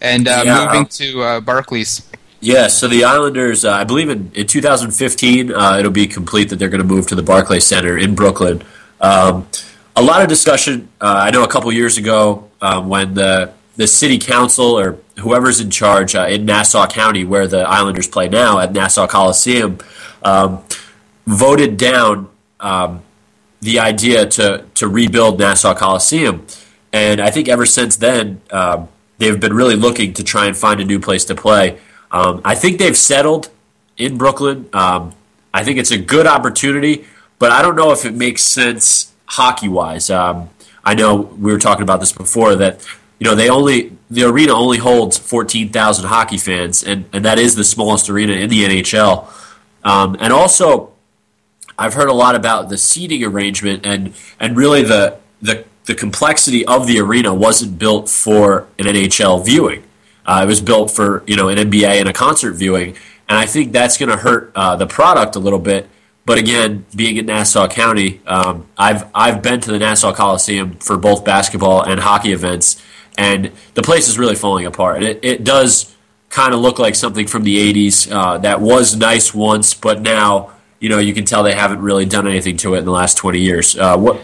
and uh, yeah, moving to uh, Barclays? Yeah, so the Islanders, uh, I believe in, in 2015, uh, it'll be complete that they're going to move to the Barclays Center in Brooklyn. Um, a lot of discussion. Uh, I know a couple years ago um, when the the city council or whoever's in charge in Nassau County, where the Islanders play now at Nassau Coliseum, um, voted down um, the idea to to rebuild Nassau Coliseum, and I think ever since then um, they've been really looking to try and find a new place to play. Um, I think they've settled in Brooklyn. Um, I think it's a good opportunity, but I don't know if it makes sense hockey wise. Um, I know we were talking about this before that you know, they only the arena only holds fourteen thousand hockey fans, and and that is the smallest arena in the NHL. Um, and also, I've heard a lot about the seating arrangement and and really the the the complexity of the arena wasn't built for an NHL viewing. Uh, it was built for you know an NBA and a concert viewing, and I think that's going to hurt uh, the product a little bit. But again, being in Nassau County, um, I've I've been to the Nassau Coliseum for both basketball and hockey events, and the place is really falling apart. It, it does kind of look like something from the '80s uh, that was nice once, but now you know you can tell they haven't really done anything to it in the last 20 years. Uh, what,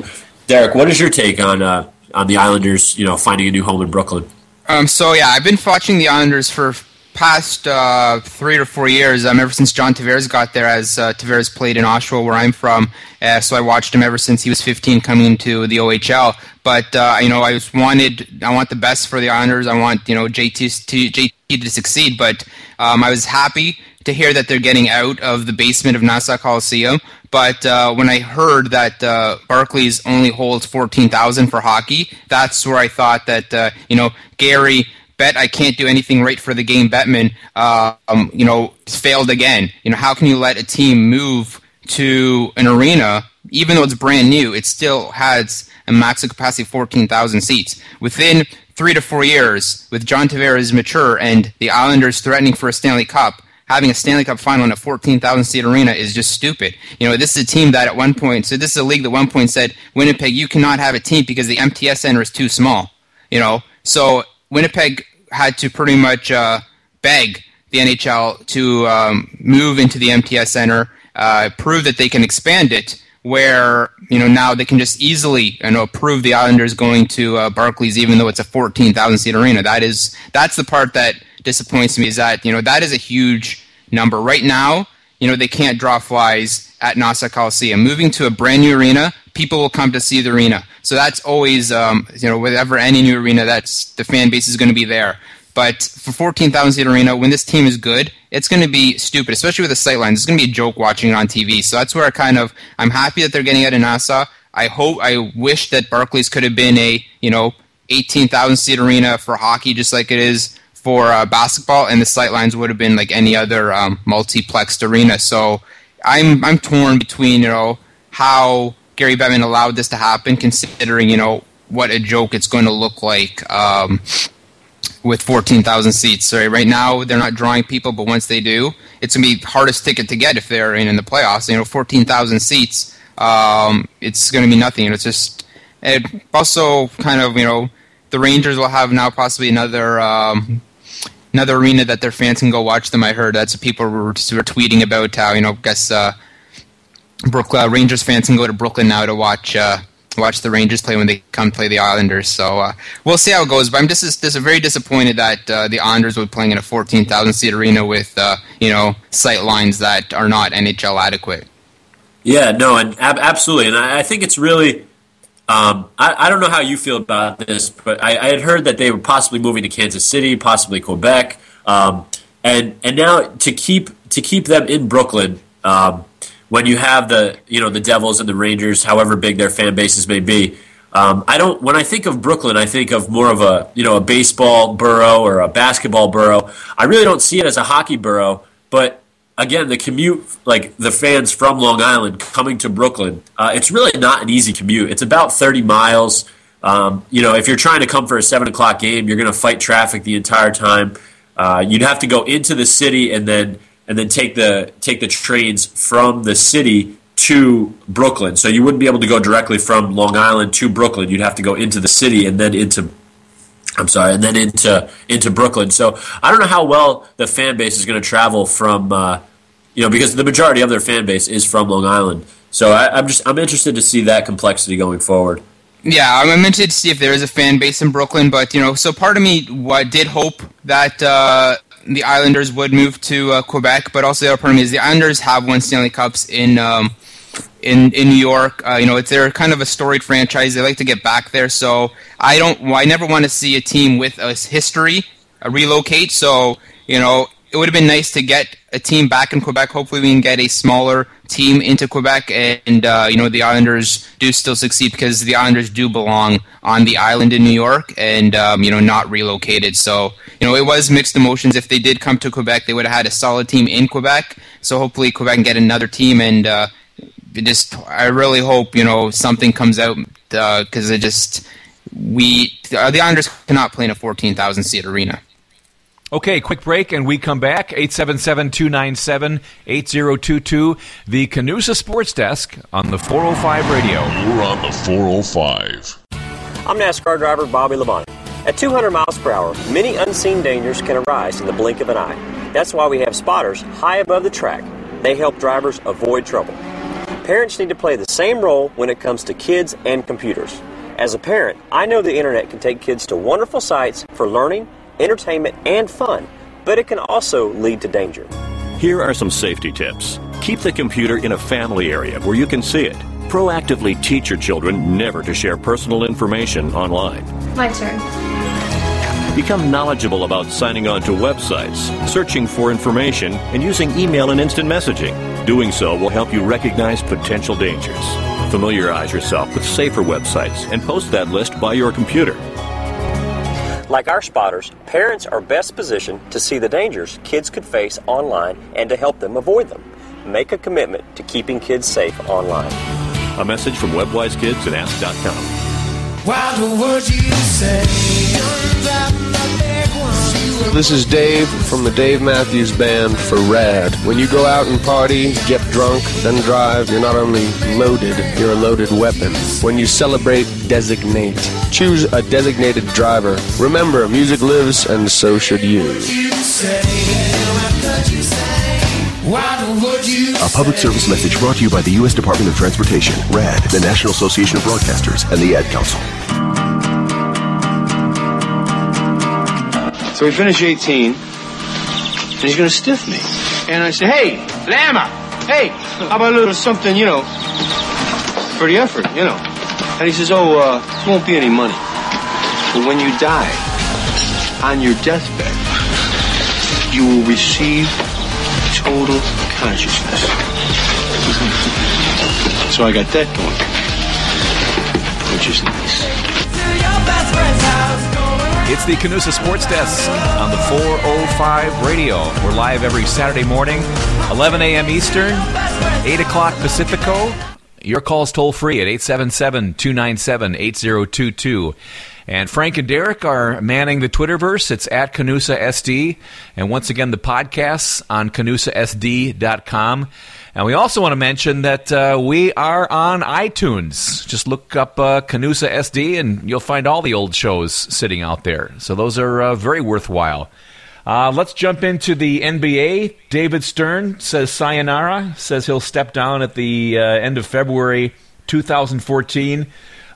Derek? What is your take on uh, on the Islanders? You know, finding a new home in Brooklyn. Um, so yeah, I've been watching the Islanders for past uh, three or four years. Um, ever since John Tavares got there, as uh, Tavares played in Oshawa, where I'm from. Uh, so I watched him ever since he was 15, coming into the OHL. But uh, you know, I just wanted, I want the best for the Islanders. I want you know JT to JT to succeed. But um, I was happy to hear that they're getting out of the basement of Nassau Coliseum. But uh, when I heard that uh, Barclays only holds 14,000 for hockey, that's where I thought that, uh, you know, Gary bet I can't do anything right for the game Bettman, um, you know, failed again. You know, how can you let a team move to an arena, even though it's brand new, it still has a maximum capacity of 14,000 seats. Within three to four years, with John Tavares mature and the Islanders threatening for a Stanley Cup, having a Stanley Cup final in a 14,000 seat arena is just stupid. You know, this is a team that at one point, so this is a league that at one point said, Winnipeg, you cannot have a team because the MTS Center is too small. You know, so Winnipeg had to pretty much uh, beg the NHL to um, move into the MTS Center, uh, prove that they can expand it. Where you know now they can just easily you know prove the Islanders going to uh, Barclays, even though it's a fourteen thousand seat arena. That is that's the part that disappoints me. Is that you know that is a huge number right now. You know they can't draw flies at Nassau Coliseum. Moving to a brand new arena, people will come to see the arena. So that's always, um, you know, whatever any new arena, that's the fan base is going to be there. But for 14,000 seat arena, when this team is good, it's going to be stupid, especially with the sightlines. It's going to be a joke watching it on TV. So that's where I kind of, I'm happy that they're getting out of Nassau. I hope, I wish that Barclays could have been a, you know, 18,000 seat arena for hockey, just like it is for uh, basketball, and the sightlines would have been like any other um, multiplexed arena. So I'm, I'm torn between, you know, how Gary Bettman allowed this to happen, considering you know what a joke it's going to look like um, with 14,000 seats. So right now they're not drawing people, but once they do, it's to be the hardest ticket to get if they're in, in the playoffs. You know, 14,000 seats, um, it's going to be nothing. It's just it also kind of you know the Rangers will have now possibly another. Um, another arena that their fans can go watch them. I heard that's what people were, were tweeting about how you know, I guess uh, Brooklyn uh, Rangers fans can go to Brooklyn now to watch uh, watch the Rangers play when they come play the Islanders. So uh, we'll see how it goes. But I'm just, just very disappointed that uh, the Islanders will be playing in a 14,000 seat arena with uh, you know sight lines that are not NHL adequate. Yeah, no, and ab- absolutely, and I, I, think it's really. Um, I, I, don't know how you feel about this, but I, I, had heard that they were possibly moving to Kansas City, possibly Quebec, um, and and now to keep to keep them in Brooklyn. Um, when you have the you know the Devils and the Rangers, however big their fan bases may be. Um, I don't. When I think of Brooklyn, I think of more of a you know a baseball borough or a basketball borough. I really don't see it as a hockey borough. But again, the commute, like the fans from Long Island coming to Brooklyn, uh, it's really not an easy commute. It's about thirty miles. Um, you know, if you're trying to come for a seven o'clock game, you're going to fight traffic the entire time. Uh, you'd have to go into the city and then and then take the take the trains from the city to Brooklyn. So you wouldn't be able to go directly from Long Island to Brooklyn. You'd have to go into the city and then into I'm sorry, and then into into Brooklyn. So I don't know how well the fan base is going to travel from, uh, you know, because the majority of their fan base is from Long Island. So I, am just I'm interested to see that complexity going forward. Yeah, I'm interested to see if there is a fan base in Brooklyn, but you know, so part of me what did hope that uh, the Islanders would move to uh, Quebec, but also the other part of me is the Islanders have won Stanley Cups in um, in in New York. Uh, you know, it's they're kind of a storied franchise. They like to get back there, so I don't. I never want to see a team with a history uh, relocate. So you know, it would have been nice to get a team back in Quebec. Hopefully, we can get a smaller team into Quebec, and uh, you know the Islanders do still succeed because the Islanders do belong on the island in New York, and um, you know not relocated. So you know it was mixed emotions. If they did come to Quebec, they would have had a solid team in Quebec. So hopefully Quebec can get another team, and uh, just I really hope you know something comes out because uh, it just we uh, the Islanders cannot play in a fourteen thousand seat arena. Okay, quick break, and we come back. 877 297 8022. The Canusa Sports Desk on the 405 radio. We're on the 405. I'm NASCAR driver Bobby Labonte. At 200 miles per hour, many unseen dangers can arise in the blink of an eye. That's why we have spotters high above the track. They help drivers avoid trouble. Parents need to play the same role when it comes to kids and computers. As a parent, I know the internet can take kids to wonderful sites for learning entertainment, and fun, but it can also lead to danger. Here are some safety tips. Keep the computer in a family area where you can see it. Proactively teach your children never to share personal information online. My turn. Become knowledgeable about signing on to websites, searching for information, and using email and instant messaging. Doing so will help you recognize potential dangers. Familiarize yourself with safer websites and post that list by your computer. Like our spotters, parents are best positioned to see the dangers kids could face online and to help them avoid them. Make a commitment to keeping kids safe online. A message from WebWise Kids and Ask.com. Why the words you say? This is Dave from the Dave Matthews Band for RAD. When you go out and party, get drunk, then drive, you're not only loaded, you're a loaded weapon. When you celebrate, designate. Choose a designated driver. Remember, music lives, and so should you. A public service message brought to you by the U.S. Department of Transportation, RAD, the National Association of Broadcasters, and the Ad Council. So we finish 18, and he's going to stiff me. And I say, hey, Lama, hey, how about a little something, you know, for the effort, you know. And he says, oh, uh, won't be any money. But when you die, on your deathbed, you will receive total consciousness. so I got that going, which is nice. It's the Canusa Sports Desk on the 405 radio. We're live every Saturday morning, 11 a.m. Eastern, 8 o'clock Pacifico. Your call's toll free at 877 297 8022. And Frank and Derek are manning the Twitterverse. It's at Canusa SD. And once again, the podcasts on CanusaSD.com. And we also want to mention that uh, we are on iTunes. Just look up uh, Canusa SD and you'll find all the old shows sitting out there. So those are uh, very worthwhile. Uh, let's jump into the NBA. David Stern says sayonara, says he'll step down at the uh, end of February 2014.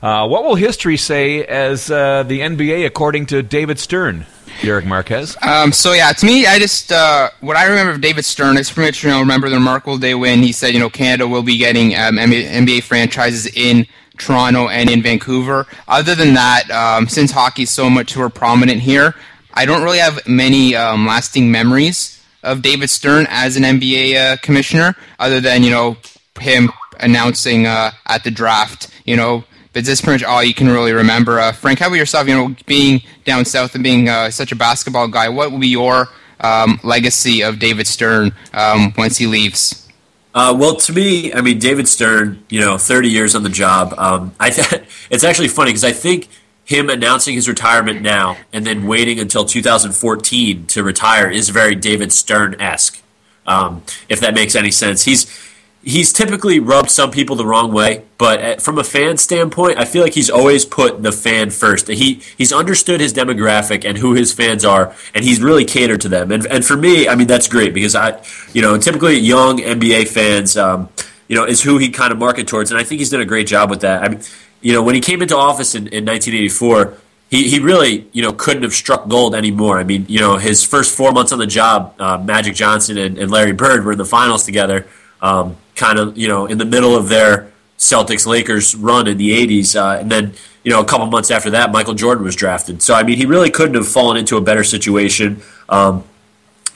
Uh, what will history say as the NBA according to David Stern? Derek Marquez. Um, so yeah, to me, I just uh, what I remember of David Stern is pretty much you know remember the remarkable day when he said you know Canada will be getting um, NBA franchises in Toronto and in Vancouver. Other than that, um, since hockey is so much more prominent here, I don't really have many um, lasting memories of David Stern as an NBA uh, commissioner, other than you know him announcing uh, at the draft, you know but that's pretty much all you can really remember. Uh, Frank, how about yourself? You know, being down south and being uh, such a basketball guy, what will be your um, legacy of David Stern um, once he leaves? Uh, well, to me, I mean, David Stern, you know, 30 years on the job. Um, I th- it's actually funny because I think him announcing his retirement now and then waiting until 2014 to retire is very David Stern esque. Um, if that makes any sense, he's he's typically rubbed some people the wrong way, but from a fan standpoint, I feel like he's always put the fan first. He he's understood his demographic and who his fans are, and he's really catered to them. And and for me, I mean that's great because I, you know, typically young NBA fans, um, you know, is who he kind of market towards, and I think he's done a great job with that. I mean, you know, when he came into office in, in 1984. He, he really you know couldn't have struck gold anymore. I mean you know his first four months on the job, uh, Magic Johnson and, and Larry Bird were in the finals together. Um, kind of you know in the middle of their Celtics Lakers run in the 80s. Uh, and then, you know, a couple months after that, Michael Jordan was drafted. So, I mean, he really couldn't have fallen into a better situation. Um,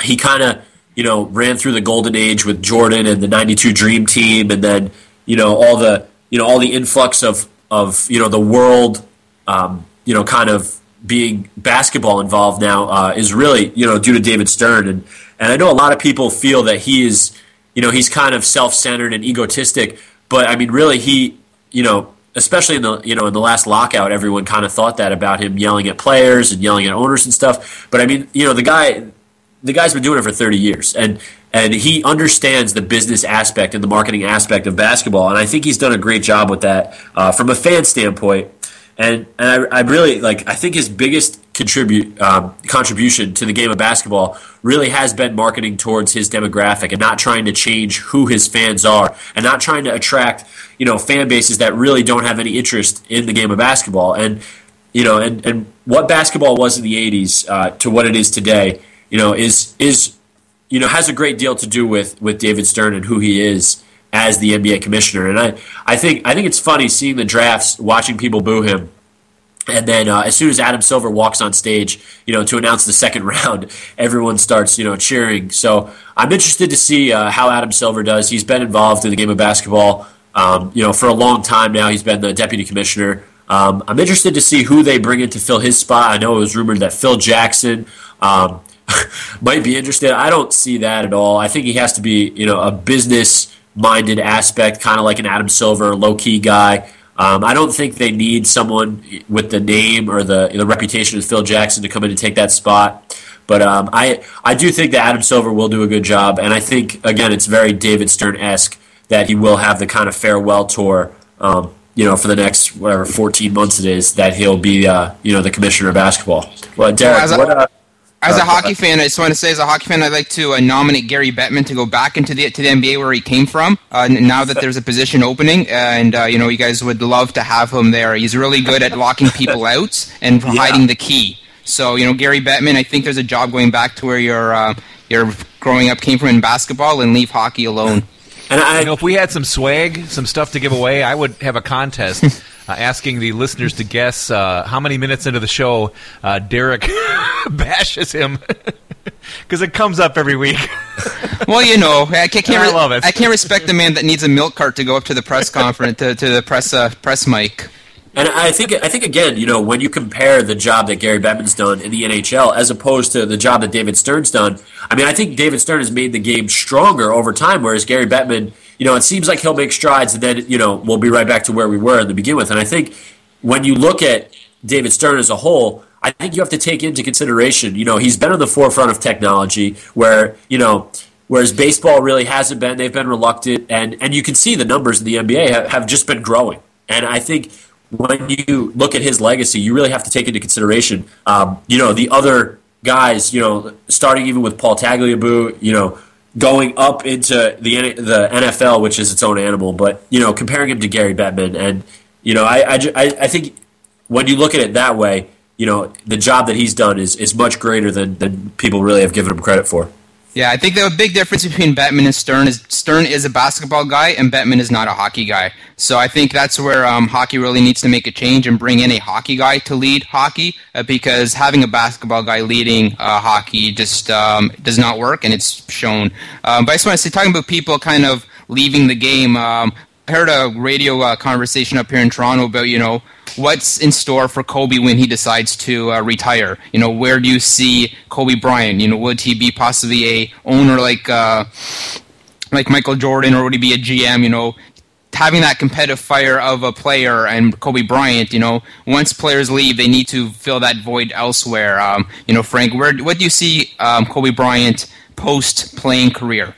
he kind of you know, ran through the golden age with Jordan and the '92 Dream Team, and then you know all the you know all the influx of of you know the world, um, you know, kind of being basketball involved now uh, is really you know due to David Stern, and and I know a lot of people feel that he is you know he's kind of self centered and egotistic, but I mean really he you know especially in the you know in the last lockout, everyone kind of thought that about him yelling at players and yelling at owners and stuff. But I mean, you know, the guy the guy's been doing it for 30 years, and and he understands the business aspect and the marketing aspect of basketball, and I think he's done a great job with that uh, from a fan standpoint. And and I, I really like I think his biggest contribute um, contribution to the game of basketball really has been marketing towards his demographic and not trying to change who his fans are and not trying to attract you know fan bases that really don't have any interest in the game of basketball. And you know and, and what basketball was in the 80s uh, to what it is today you know is is you know has a great deal to do with with David Stern and who he is as the NBA commissioner and I I think I think it's funny seeing the drafts watching people boo him and then uh, as soon as Adam Silver walks on stage, you know, to announce the second round, everyone starts, you know, cheering. So I'm interested to see uh, how Adam Silver does. He's been involved in the game of basketball, um, you know, for a long time now. He's been the deputy commissioner. Um, I'm interested to see who they bring in to fill his spot. I know it was rumored that Phil Jackson um, might be interested. I don't see that at all. I think he has to be, you know, a business minded aspect, kind of like an Adam Silver, low key guy. Um, I don't think they need someone with the name or the the reputation of Phil Jackson to come in and take that spot. But um, I I do think that Adam Silver will do a good job, and I think again it's very David Stern esque that he will have the kind of farewell tour. Um, you know, for the next whatever 14 months it is, that he'll be, uh, you know, the commissioner of basketball. Well, Derek, what, uh, as a hockey fan, I just want to say, as a hockey fan, I'd like to uh, nominate Gary Bettman to go back into the to the NBA where he came from. Uh, now that there's a position opening, and uh, you know, you guys would love to have him there. He's really good at locking people out and hiding the key. So, you know, Gary Bettman, I think there's a job going back to where your uh, your growing up came from in basketball and leave hockey alone. And I, you know, if we had some swag, some stuff to give away, I would have a contest uh, asking the listeners to guess uh, how many minutes into the show uh, Derek bashes him. Because it comes up every week. well, you know, I can't, can't I love it. I can't respect the man that needs a milk cart to go up to the press conference to, to the press uh, press mic. And I think I think again, you know, when you compare the job that Gary Bettman's done in the NHL as opposed to the job that David Stern's done, I mean, I think David Stern has made the game stronger over time, whereas Gary Bettman, you know, it seems like he'll make strides and then, you know, we'll be right back to where we were in the begin with. And I think when you look at David Stern as a whole, I think you have to take into consideration, you know, he's been on the forefront of technology where, you know, whereas baseball really hasn't been, they've been reluctant and and you can see the numbers in the NBA have, have just been growing. And I think when you look at his legacy, you really have to take into consideration, um, you know, the other guys, you know, starting even with Paul Tagliabue, you know, going up into the the NFL, which is its own animal, but you know, comparing him to Gary Bettman, and you know, I I, I think when you look at it that way, you know, the job that he's done is is much greater than than people really have given him credit for. Yeah, I think the big difference between Bettman and Stern is Stern is a basketball guy and Bettman is not a hockey guy. So I think that's where um, hockey really needs to make a change and bring in a hockey guy to lead hockey uh, because having a basketball guy leading uh, hockey just um, does not work and it's shown. Um, but I just want to say, talking about people kind of leaving the game, um, I heard a radio uh, conversation up here in Toronto about you know what's in store for Kobe when he decides to uh, retire. You know, where do you see Kobe Bryant? You know, would he be possibly a owner like uh, like Michael Jordan, or would he be a GM? You know, having that competitive fire of a player and Kobe Bryant. You know, once players leave, they need to fill that void elsewhere. Um, you know, Frank, where what do you see um, Kobe Bryant post playing career?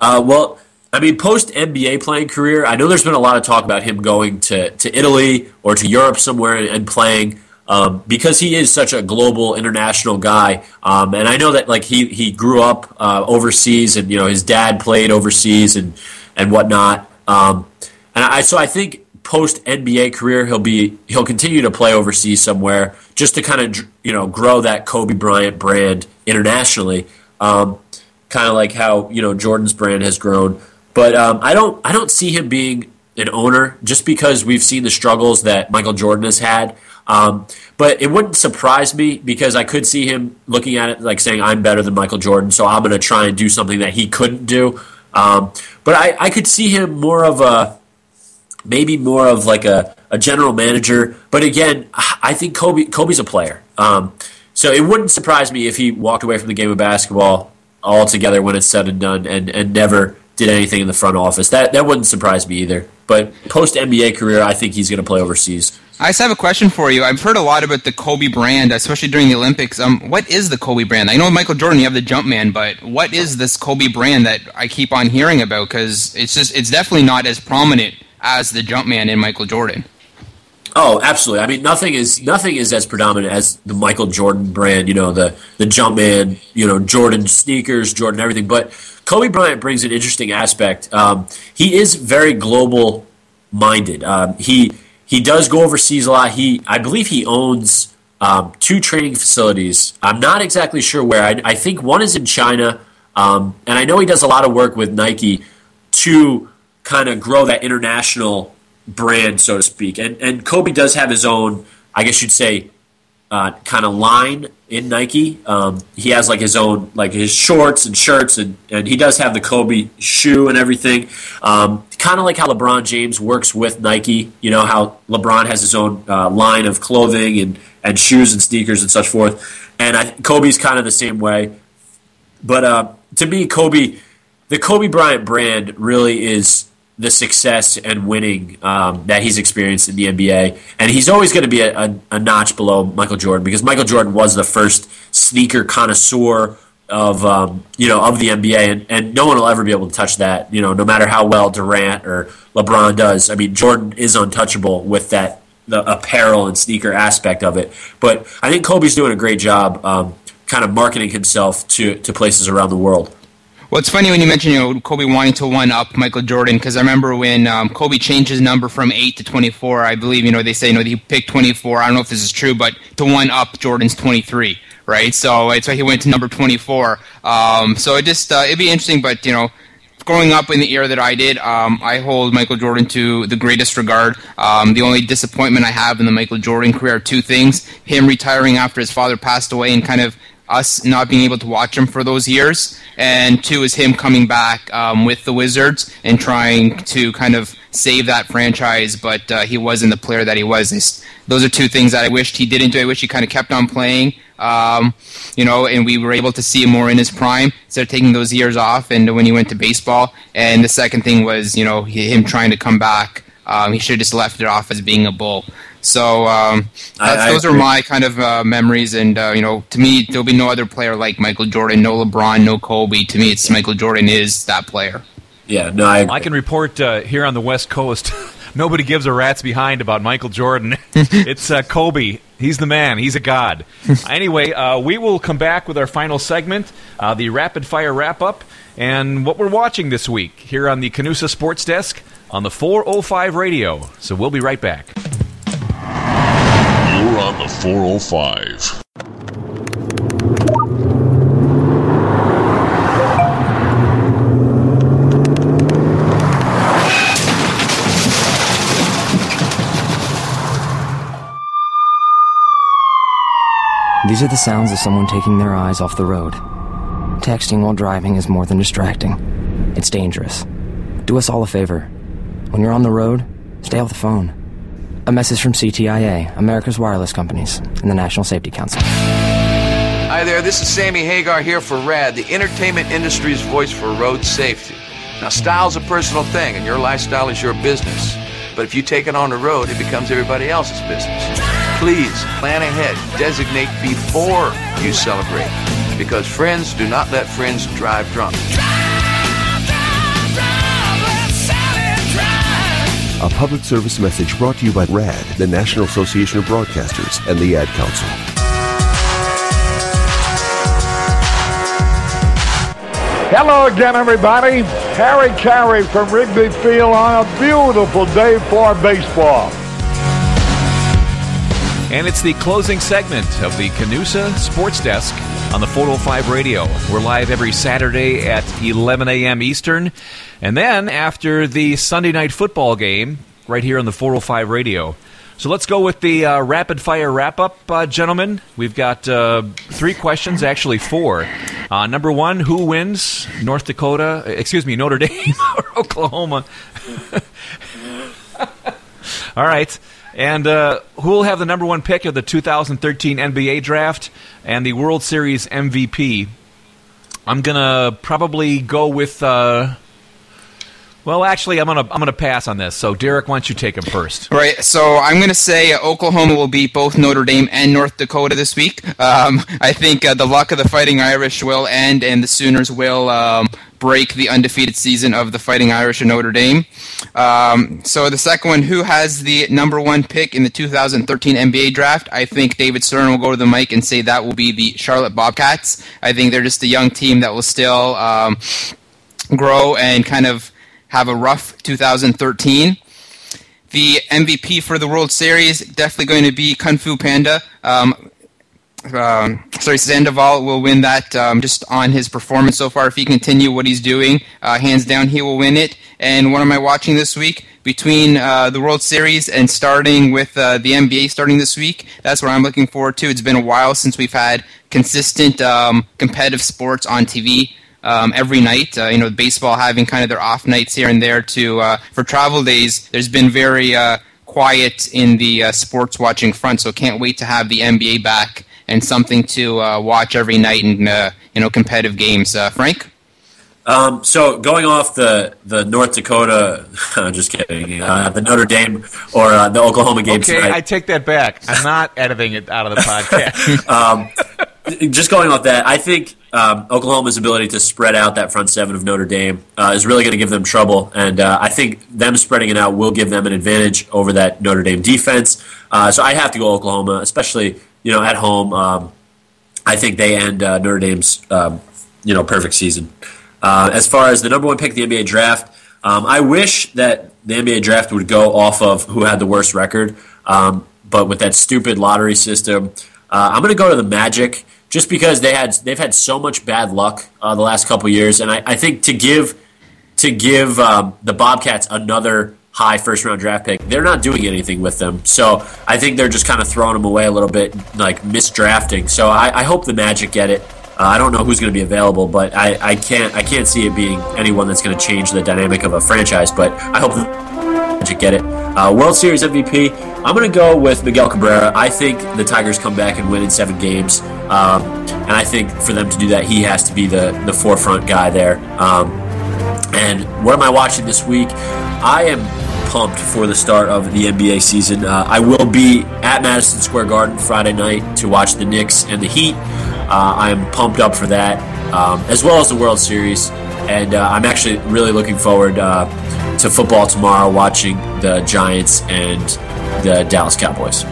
Uh, well. I mean, post NBA playing career, I know there's been a lot of talk about him going to, to Italy or to Europe somewhere and, and playing um, because he is such a global, international guy. Um, and I know that like he, he grew up uh, overseas, and you know his dad played overseas and and whatnot. Um, and I so I think post NBA career he'll be he'll continue to play overseas somewhere just to kind of you know grow that Kobe Bryant brand internationally. Um, kind of like how you know Jordan's brand has grown. But um, I don't I don't see him being an owner just because we've seen the struggles that Michael Jordan has had. Um, but it wouldn't surprise me because I could see him looking at it like saying, "I'm better than Michael Jordan, so I'm going to try and do something that he couldn't do." Um, but I, I could see him more of a maybe more of like a, a general manager. But again, I think Kobe Kobe's a player. Um, so it wouldn't surprise me if he walked away from the game of basketball altogether when it's said and done and, and never did anything in the front office. That that wouldn't surprise me either. But post NBA career, I think he's going to play overseas. I just have a question for you. I've heard a lot about the Kobe brand, especially during the Olympics. Um, what is the Kobe brand? I know Michael Jordan, you have the Jumpman, but what is this Kobe brand that I keep on hearing about? Because it's just it's definitely not as prominent as the Jumpman in Michael Jordan. Oh, absolutely. I mean, nothing is nothing is as predominant as the Michael Jordan brand. You know, the the Jumpman. You know, Jordan sneakers, Jordan everything. But Kobe Bryant brings an interesting aspect. Um, he is very global minded. Um, he he does go overseas a lot. He I believe he owns um, two training facilities. I'm not exactly sure where. I, I think one is in China, um, and I know he does a lot of work with Nike to kind of grow that international brand, so to speak. And and Kobe does have his own, I guess you'd say, uh, kind of line in Nike. Um, he has like his own, like his shorts and shirts, and, and he does have the Kobe shoe and everything. Um, kind of like how LeBron James works with Nike. You know how LeBron has his own uh, line of clothing and, and shoes and sneakers and such forth. And I, Kobe's kind of the same way. But uh, to me, Kobe, the Kobe Bryant brand really is the success and winning um, that he's experienced in the NBA. And he's always going to be a, a, a, notch below Michael Jordan because Michael Jordan was the first sneaker connoisseur of um, you know of the NBA, and, and no one will ever be able to touch that. You know, no matter how well Durant or LeBron does. I mean, Jordan is untouchable with that the apparel and sneaker aspect of it. But I think Kobe's doing a great job, um, kind of marketing himself to to places around the world. Well, it's funny when you mention you know Kobe wanting to one up Michael Jordan because I remember when um, Kobe changed his number from eight to twenty four. I believe you know they say you know he picked twenty four. I don't know if this is true, but to one up Jordan's twenty three, right? So it's why he went to number twenty four. Um, so it just uh, it'd be interesting, but you know growing up in the era that I did, um, I hold Michael Jordan to the greatest regard. Um, the only disappointment I have in the Michael Jordan career are two things: him retiring after his father passed away, and kind of us not being able to watch him for those years, and two is him coming back um, with the Wizards and trying to kind of save that franchise, but uh, he wasn't the player that he was. It's, those are two things that I wished he didn't do. I wish he kind of kept on playing, um, you know, and we were able to see him more in his prime instead of taking those years off and when he went to baseball. And the second thing was, you know, him trying to come back. Um, he should have just left it off as being a bull. So um, I, I those agree. are my kind of uh, memories, and uh, you know, to me, there'll be no other player like Michael Jordan, no LeBron, no Kobe. To me, it's Michael Jordan is that player. Yeah, no, I, I can report uh, here on the West Coast. Nobody gives a rat's behind about Michael Jordan. it's uh, Kobe. He's the man. He's a god. anyway, uh, we will come back with our final segment, uh, the rapid fire wrap up, and what we're watching this week here on the Canusa Sports Desk on the 405 radio. So we'll be right back. You're on the 405. These are the sounds of someone taking their eyes off the road. Texting while driving is more than distracting. It's dangerous. Do us all a favor. When you're on the road, stay off the phone. A message from CTIA, America's wireless companies, and the National Safety Council. Hi there, this is Sammy Hagar here for RAD, the entertainment industry's voice for road safety. Now, style's a personal thing, and your lifestyle is your business. But if you take it on the road, it becomes everybody else's business. Please plan ahead, designate before you celebrate, because friends do not let friends drive drunk. A public service message brought to you by RAD, the National Association of Broadcasters, and the Ad Council. Hello again, everybody. Harry Caray from Wrigley Field on a beautiful day for baseball. And it's the closing segment of the Canusa Sports Desk on the 405 radio. We're live every Saturday at 11 a.m. Eastern. And then after the Sunday night football game, right here on the 405 radio, So let's go with the uh, rapid fire wrap up, uh, gentlemen. We've got uh, three questions, actually four. Uh, number one, who wins North Dakota, excuse me, Notre Dame or Oklahoma? All right. And uh, who will have the number one pick of the 2013 NBA draft and the World Series MVP? I'm gonna probably go with. Uh, well, actually, I'm gonna I'm gonna pass on this. So, Derek, why don't you take him first? Right. So I'm going to say Oklahoma will beat both Notre Dame and North Dakota this week. Um, I think uh, the luck of the Fighting Irish will end, and the Sooners will um, break the undefeated season of the Fighting Irish and Notre Dame. Um, so the second one, who has the number one pick in the 2013 NBA draft? I think David Stern will go to the mic and say that will be the Charlotte Bobcats. I think they're just a young team that will still um, grow and kind of have a rough 2013. The MVP for the World Series definitely going to be Kung Fu Panda. Um, um, sorry, Sandoval will win that um, just on his performance so far. If he continue what he's doing, uh, hands down, he will win it. And what am I watching this week? Between uh, the World Series and starting with uh, the NBA starting this week, that's what I'm looking forward to. It's been a while since we've had consistent um, competitive sports on TV. Um, every night. Uh, you know, baseball having kind of their off nights here and there. To uh, for travel days, there's been very uh, quiet in the uh, sports watching front. So can't wait to have the NBA back and something to uh, watch every night in uh, you know competitive games. Frank. Um, so going off the, the North Dakota, just kidding, uh, the Notre Dame or uh, the Oklahoma game okay, tonight. I take that back. I'm not editing it out of the podcast. um, just going off that, I think um, Oklahoma's ability to spread out that front seven of Notre Dame uh, is really going to give them trouble, and uh, I think them spreading it out will give them an advantage over that Notre Dame defense. Uh, so I have to go Oklahoma, especially you know at home. Um, I think they end uh, Notre Dame's um, you know perfect season. Uh, as far as the number one pick of the NBA draft, um, I wish that the NBA draft would go off of who had the worst record, um, but with that stupid lottery system, uh, I'm going to go to the Magic just because they had they've had so much bad luck uh, the last couple years, and I, I, think to give to give um, the Bobcats another high first round draft pick, they're not doing anything with them. So I think they're just kind of throwing them away a little bit, like misdrafting. So I, I hope the Magic get it. Uh, I don't know who's going to be available, but I, I can't I can't see it being anyone that's going to change the dynamic of a franchise. But I hope the Magic get it. Uh, World Series MVP. I'm going to go with Miguel Cabrera. I think the Tigers come back and win in seven games, um, and I think for them to do that, he has to be the the forefront guy there. Um, and what am I watching this week? I am pumped for the start of the NBA season. Uh, I will be at Madison Square Garden Friday night to watch the Knicks and the Heat. Uh, I am pumped up for that, um, as well as the World Series. And uh, I'm actually really looking forward uh, to football tomorrow, watching the Giants and the Dallas Cowboys.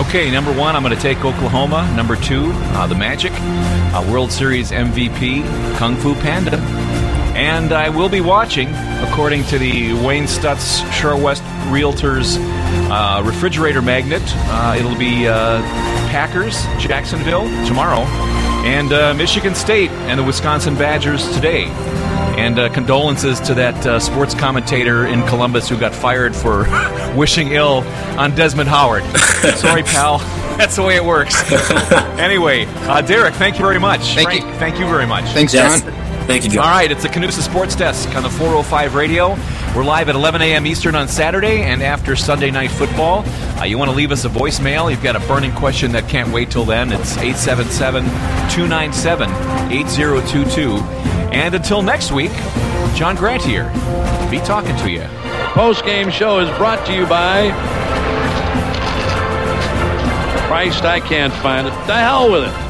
Okay, number one, I'm going to take Oklahoma. Number two, uh, the Magic. Uh, World Series MVP, Kung Fu Panda. And I will be watching, according to the Wayne Stutz Shore West Realtors uh, refrigerator magnet. Uh, it'll be Packers, Jacksonville tomorrow, and uh, Michigan State and the Wisconsin Badgers today. And uh, condolences to that uh, sports commentator in Columbus who got fired for wishing ill on Desmond Howard. Sorry, pal. That's the way it works. anyway, Derek, thank you very much. Thank Frank, you. Thank you very much. Thanks, John. Thank you, John. All right, it's the Canusa Sports Desk on the 405 radio. We're live at 11 a.m. Eastern on Saturday and after Sunday Night Football. Uh, you want to leave us a voicemail? You've got a burning question that can't wait till then. It's 877 297 8022. And until next week, John Grant here. Be talking to you. Post game show is brought to you by. Christ, I can't find it. The hell with it.